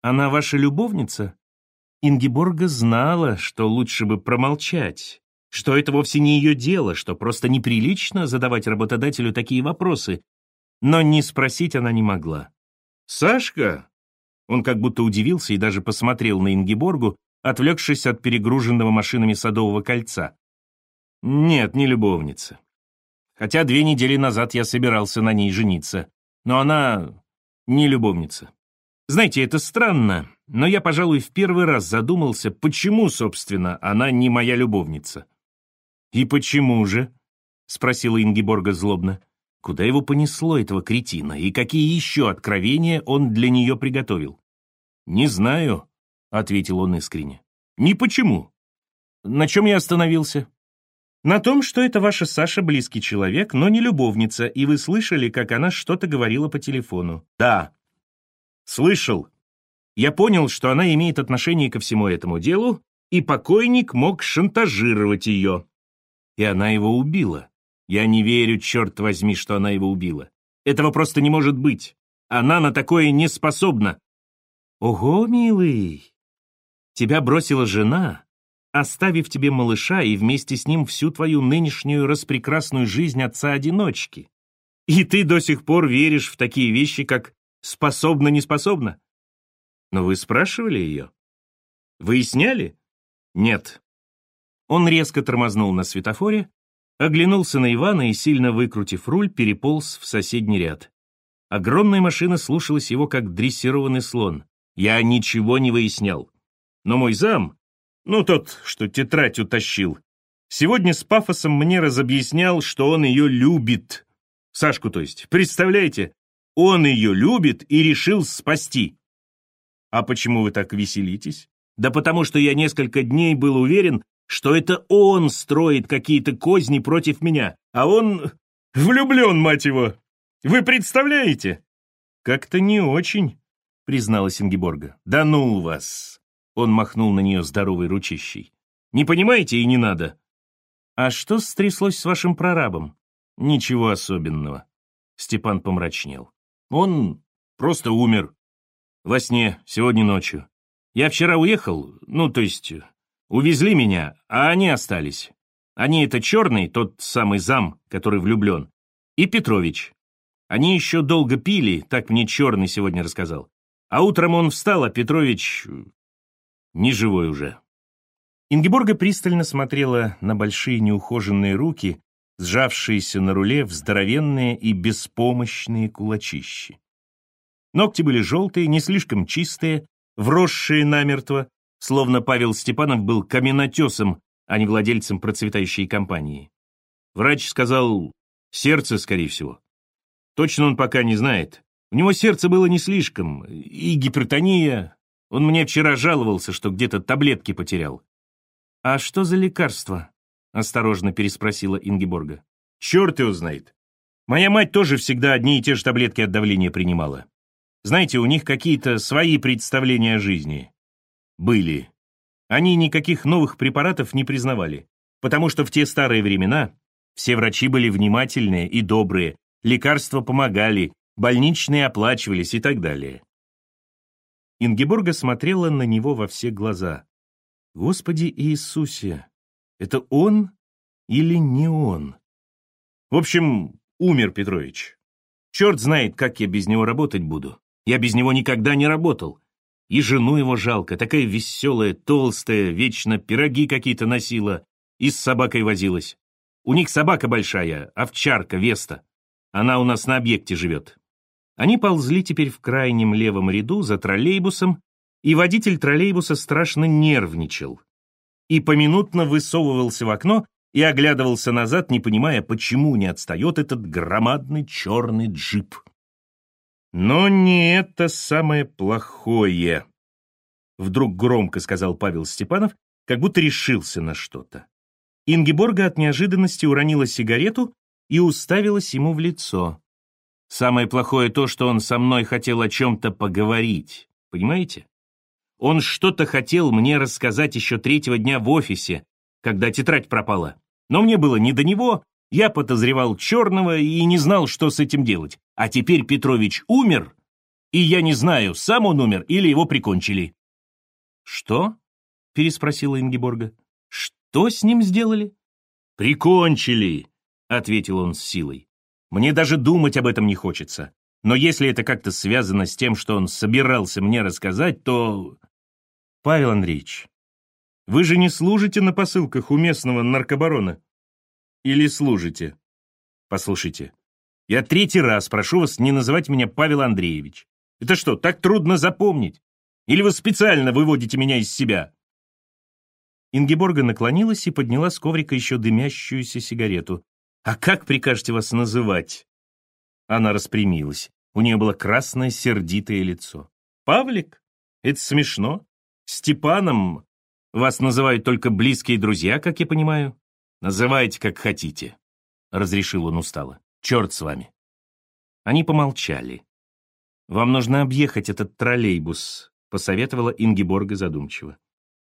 Она ваша любовница? Ингеборга знала, что лучше бы промолчать, что это вовсе не ее дело, что просто неприлично задавать работодателю такие вопросы, но не спросить она не могла. «Сашка?» Он как будто удивился и даже посмотрел на Ингеборгу, отвлекшись от перегруженного машинами Садового кольца. «Нет, не любовница. Хотя две недели назад я собирался на ней жениться. Но она не любовница. Знаете, это странно, но я, пожалуй, в первый раз задумался, почему, собственно, она не моя любовница. «И почему же?» — спросила Ингеборга злобно. Куда его понесло, этого кретина, и какие еще откровения он для нее приготовил? «Не знаю», — ответил он искренне. «Ни почему. На чем я остановился?» «На том, что это ваша Саша близкий человек, но не любовница, и вы слышали, как она что-то говорила по телефону». «Да». «Слышал. Я понял, что она имеет отношение ко всему этому делу, и покойник мог шантажировать ее. И она его убила. Я не верю, черт возьми, что она его убила. Этого просто не может быть. Она на такое не способна. Ого, милый, тебя бросила жена, оставив тебе малыша и вместе с ним всю твою нынешнюю распрекрасную жизнь отца-одиночки. И ты до сих пор веришь в такие вещи, как «способна-не способна». Но вы спрашивали ее? Выясняли? Нет. Он резко тормознул на светофоре, оглянулся на Ивана и, сильно выкрутив руль, переполз в соседний ряд. Огромная машина слушалась его, как дрессированный слон. Я ничего не выяснял. Но мой зам, ну тот, что тетрадь утащил, сегодня с пафосом мне разобъяснял, что он ее любит. Сашку, то есть. Представляете? Он ее любит и решил спасти. А почему вы так веселитесь? Да потому что я несколько дней был уверен, что это он строит какие-то козни против меня, а он влюблен, мать его. Вы представляете? Как-то не очень, призналась Ингеборга. Да ну вас. Он махнул на нее здоровой ручищей. Не понимаете и не надо. А что стряслось с вашим прорабом? Ничего особенного. Степан помрачнел. Он просто умер. Во сне, сегодня ночью. Я вчера уехал, ну, то есть, увезли меня, а они остались. Они это Черный, тот самый зам, который влюблен, и Петрович. Они еще долго пили, так мне Черный сегодня рассказал. А утром он встал, а Петрович не живой уже. Ингеборга пристально смотрела на большие неухоженные руки, сжавшиеся на руле в здоровенные и беспомощные кулачищи. Ногти были желтые, не слишком чистые, вросшие намертво, словно Павел Степанов был каменотесом, а не владельцем процветающей компании. Врач сказал, сердце, скорее всего. Точно он пока не знает. У него сердце было не слишком, и гипертония. Он мне вчера жаловался, что где-то таблетки потерял. «А что за лекарство?» — осторожно переспросила Ингеборга. «Черт его знает. Моя мать тоже всегда одни и те же таблетки от давления принимала. Знаете, у них какие-то свои представления о жизни. Были. Они никаких новых препаратов не признавали, потому что в те старые времена все врачи были внимательные и добрые, лекарства помогали, больничные оплачивались и так далее. Ингеборга смотрела на него во все глаза. «Господи Иисусе, это он или не он?» В общем, умер Петрович. Черт знает, как я без него работать буду. Я без него никогда не работал. И жену его жалко, такая веселая, толстая, вечно пироги какие-то носила и с собакой возилась. У них собака большая, овчарка, Веста. Она у нас на объекте живет. Они ползли теперь в крайнем левом ряду за троллейбусом, и водитель троллейбуса страшно нервничал. И поминутно высовывался в окно и оглядывался назад, не понимая, почему не отстает этот громадный черный джип. Но не это самое плохое. Вдруг громко сказал Павел Степанов, как будто решился на что-то. Ингеборга от неожиданности уронила сигарету и уставилась ему в лицо. Самое плохое то, что он со мной хотел о чем-то поговорить. Понимаете? Он что-то хотел мне рассказать еще третьего дня в офисе, когда тетрадь пропала. Но мне было не до него, я подозревал черного и не знал, что с этим делать. А теперь Петрович умер, И я не знаю, сам он умер или его прикончили». «Что?» — переспросила Ингеборга. «Что с ним сделали?» «Прикончили», — ответил он с силой. «Мне даже думать об этом не хочется. Но если это как-то связано с тем, что он собирался мне рассказать, то...» «Павел Андреевич, вы же не служите на посылках у местного наркобарона? Или служите?» «Послушайте, я третий раз прошу вас не называть меня Павел Андреевич. Это что, так трудно запомнить? Или вы специально выводите меня из себя?» Ингеборга наклонилась и подняла с коврика еще дымящуюся сигарету. «А как прикажете вас называть?» Она распрямилась. У нее было красное сердитое лицо. «Павлик? Это смешно. Степаном вас называют только близкие друзья, как я понимаю. Называйте, как хотите», — разрешил он устало. «Черт с вами». Они помолчали. «Вам нужно объехать этот троллейбус», — посоветовала Ингеборга задумчиво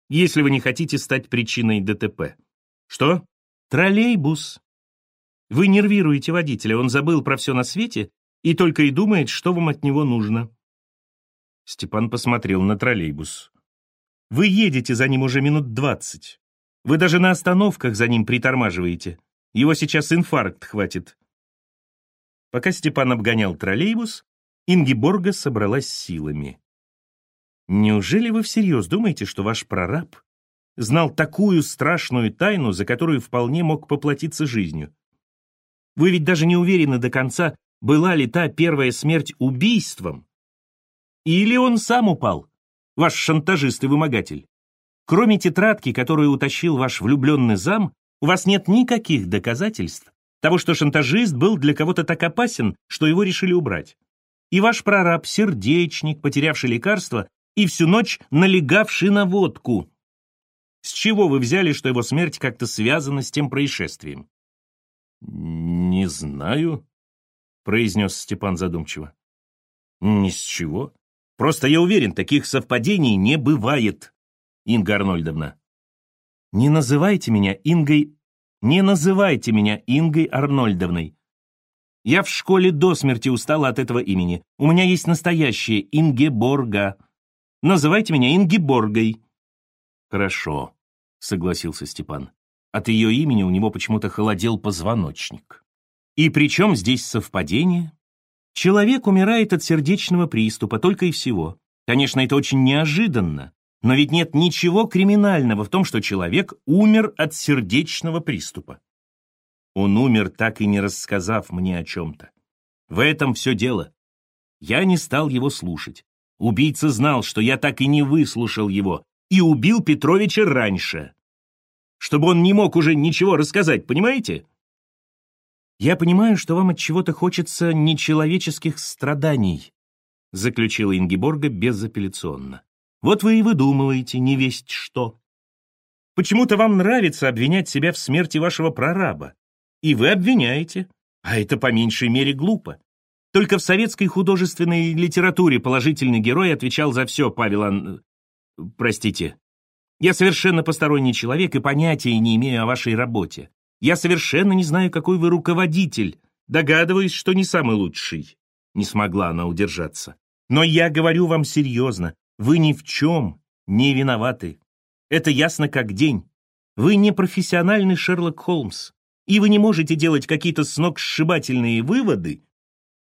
если вы не хотите стать причиной ДТП. Что? Троллейбус. Вы нервируете водителя, он забыл про все на свете и только и думает, что вам от него нужно. Степан посмотрел на троллейбус. Вы едете за ним уже минут двадцать. Вы даже на остановках за ним притормаживаете. Его сейчас инфаркт хватит. Пока Степан обгонял троллейбус, Ингиборга собралась силами. Неужели вы всерьез думаете, что ваш прораб знал такую страшную тайну, за которую вполне мог поплатиться жизнью? Вы ведь даже не уверены до конца, была ли та первая смерть убийством? Или он сам упал, ваш шантажист и вымогатель? Кроме тетрадки, которую утащил ваш влюбленный зам, у вас нет никаких доказательств того, что шантажист был для кого-то так опасен, что его решили убрать. И ваш прораб, сердечник, потерявший лекарство, и всю ночь налегавший на водку. С чего вы взяли, что его смерть как-то связана с тем происшествием? «Не знаю», — произнес Степан задумчиво. «Ни с чего. Просто я уверен, таких совпадений не бывает, Инга Арнольдовна». «Не называйте меня Ингой... Не называйте меня Ингой Арнольдовной. Я в школе до смерти устала от этого имени. У меня есть настоящее Ингеборга. Называйте меня Ингиборгой». «Хорошо», — согласился Степан. От ее имени у него почему-то холодел позвоночник. «И при чем здесь совпадение?» «Человек умирает от сердечного приступа, только и всего. Конечно, это очень неожиданно, но ведь нет ничего криминального в том, что человек умер от сердечного приступа. Он умер, так и не рассказав мне о чем-то. В этом все дело. Я не стал его слушать. Убийца знал, что я так и не выслушал его, и убил Петровича раньше. Чтобы он не мог уже ничего рассказать, понимаете? Я понимаю, что вам от чего-то хочется нечеловеческих страданий, заключила Ингиборга безапелляционно. Вот вы и выдумываете не весть что. Почему-то вам нравится обвинять себя в смерти вашего прораба. И вы обвиняете. А это по меньшей мере глупо. Только в советской художественной литературе положительный герой отвечал за все, Павел Ан... Простите. Я совершенно посторонний человек и понятия не имею о вашей работе. Я совершенно не знаю, какой вы руководитель. Догадываюсь, что не самый лучший. Не смогла она удержаться. Но я говорю вам серьезно. Вы ни в чем не виноваты. Это ясно как день. Вы не профессиональный Шерлок Холмс. И вы не можете делать какие-то сногсшибательные выводы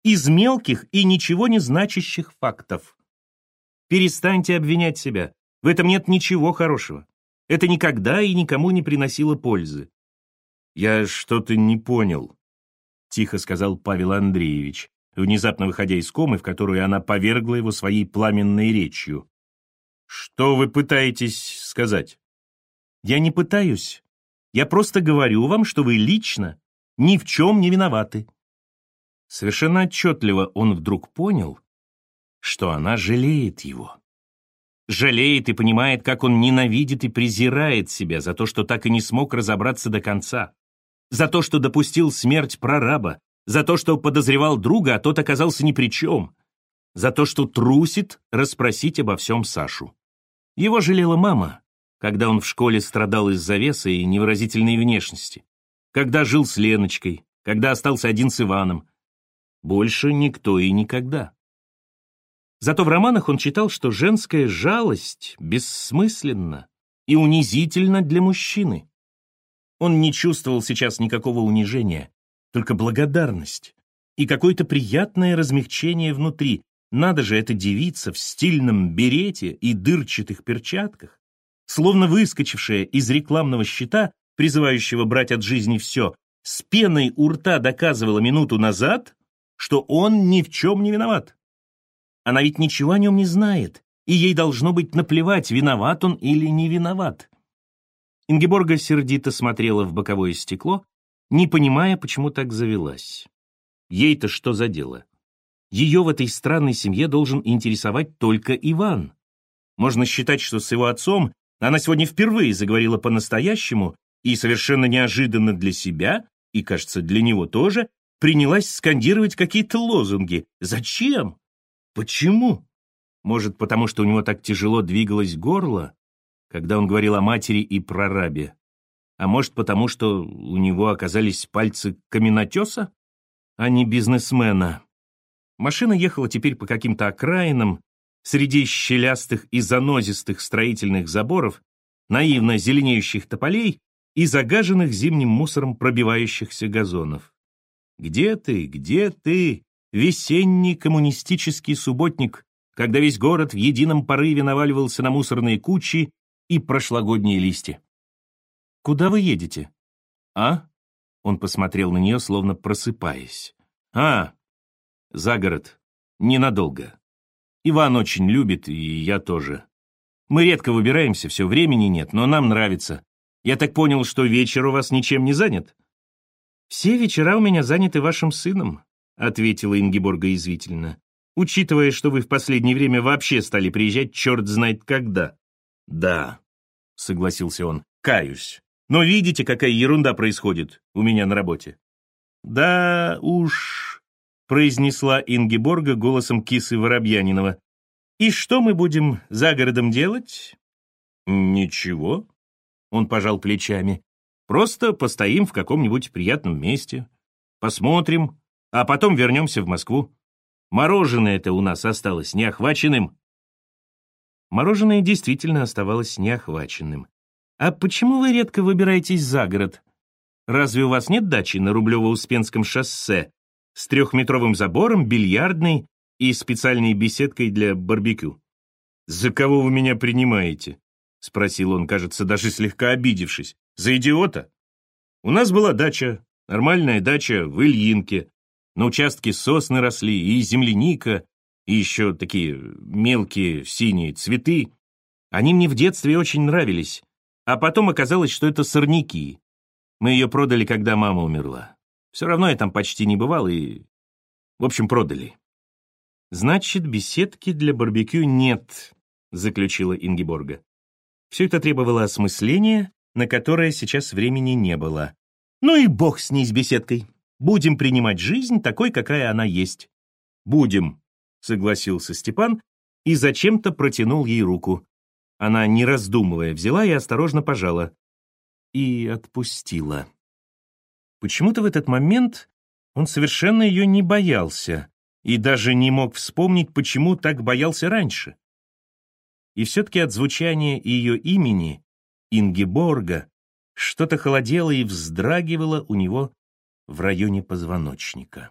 из мелких и ничего не значащих фактов. Перестаньте обвинять себя. В этом нет ничего хорошего. Это никогда и никому не приносило пользы. «Я что-то не понял», — тихо сказал Павел Андреевич, внезапно выходя из комы, в которую она повергла его своей пламенной речью. «Что вы пытаетесь сказать?» «Я не пытаюсь. Я просто говорю вам, что вы лично ни в чем не виноваты. Совершенно отчетливо он вдруг понял, что она жалеет его. Жалеет и понимает, как он ненавидит и презирает себя за то, что так и не смог разобраться до конца, за то, что допустил смерть прораба, за то, что подозревал друга, а тот оказался ни при чем, за то, что трусит расспросить обо всем Сашу. Его жалела мама, когда он в школе страдал из-за веса и невыразительной внешности, когда жил с Леночкой, когда остался один с Иваном, больше никто и никогда. Зато в романах он читал, что женская жалость бессмысленна и унизительна для мужчины. Он не чувствовал сейчас никакого унижения, только благодарность и какое-то приятное размягчение внутри. Надо же, эта девица в стильном берете и дырчатых перчатках, словно выскочившая из рекламного щита, призывающего брать от жизни все, с пеной у рта доказывала минуту назад, что он ни в чем не виноват. Она ведь ничего о нем не знает, и ей должно быть наплевать, виноват он или не виноват. Ингеборга сердито смотрела в боковое стекло, не понимая, почему так завелась. Ей-то что за дело? Ее в этой странной семье должен интересовать только Иван. Можно считать, что с его отцом она сегодня впервые заговорила по-настоящему и совершенно неожиданно для себя, и, кажется, для него тоже, принялась скандировать какие-то лозунги. Зачем? Почему? Может, потому что у него так тяжело двигалось горло, когда он говорил о матери и прорабе? А может, потому что у него оказались пальцы каменотеса, а не бизнесмена? Машина ехала теперь по каким-то окраинам, среди щелястых и занозистых строительных заборов, наивно зеленеющих тополей и загаженных зимним мусором пробивающихся газонов. «Где ты, где ты, весенний коммунистический субботник, когда весь город в едином порыве наваливался на мусорные кучи и прошлогодние листья. «Куда вы едете?» «А?» Он посмотрел на нее, словно просыпаясь. «А, за город. Ненадолго. Иван очень любит, и я тоже. Мы редко выбираемся, все времени нет, но нам нравится. Я так понял, что вечер у вас ничем не занят?» «Все вечера у меня заняты вашим сыном», — ответила Ингеборга извительно учитывая, что вы в последнее время вообще стали приезжать черт знает когда». «Да», — согласился он, — «каюсь. Но видите, какая ерунда происходит у меня на работе?» «Да уж», — произнесла Ингеборга голосом кисы Воробьянинова. «И что мы будем за городом делать?» «Ничего», — он пожал плечами. «Просто постоим в каком-нибудь приятном месте, посмотрим, а потом вернемся в Москву. Мороженое-то у нас осталось неохваченным. Мороженое действительно оставалось неохваченным. А почему вы редко выбираетесь за город? Разве у вас нет дачи на Рублево-Успенском шоссе с трехметровым забором, бильярдной и специальной беседкой для барбекю? «За кого вы меня принимаете?» — спросил он, кажется, даже слегка обидевшись. «За идиота? У нас была дача, нормальная дача в Ильинке, на участке сосны росли и земляника, и еще такие мелкие синие цветы. Они мне в детстве очень нравились, а потом оказалось, что это сорняки. Мы ее продали, когда мама умерла. Все равно я там почти не бывал и... В общем, продали. «Значит, беседки для барбекю нет», — заключила Ингеборга. Все это требовало осмысления, на которое сейчас времени не было. «Ну и бог с ней, с беседкой. Будем принимать жизнь такой, какая она есть. Будем, согласился Степан и зачем-то протянул ей руку. Она, не раздумывая, взяла и осторожно пожала. И отпустила. Почему-то в этот момент он совершенно ее не боялся и даже не мог вспомнить, почему так боялся раньше. И все-таки от звучания ее имени, Ингеборга, что-то холодело и вздрагивало у него в районе позвоночника.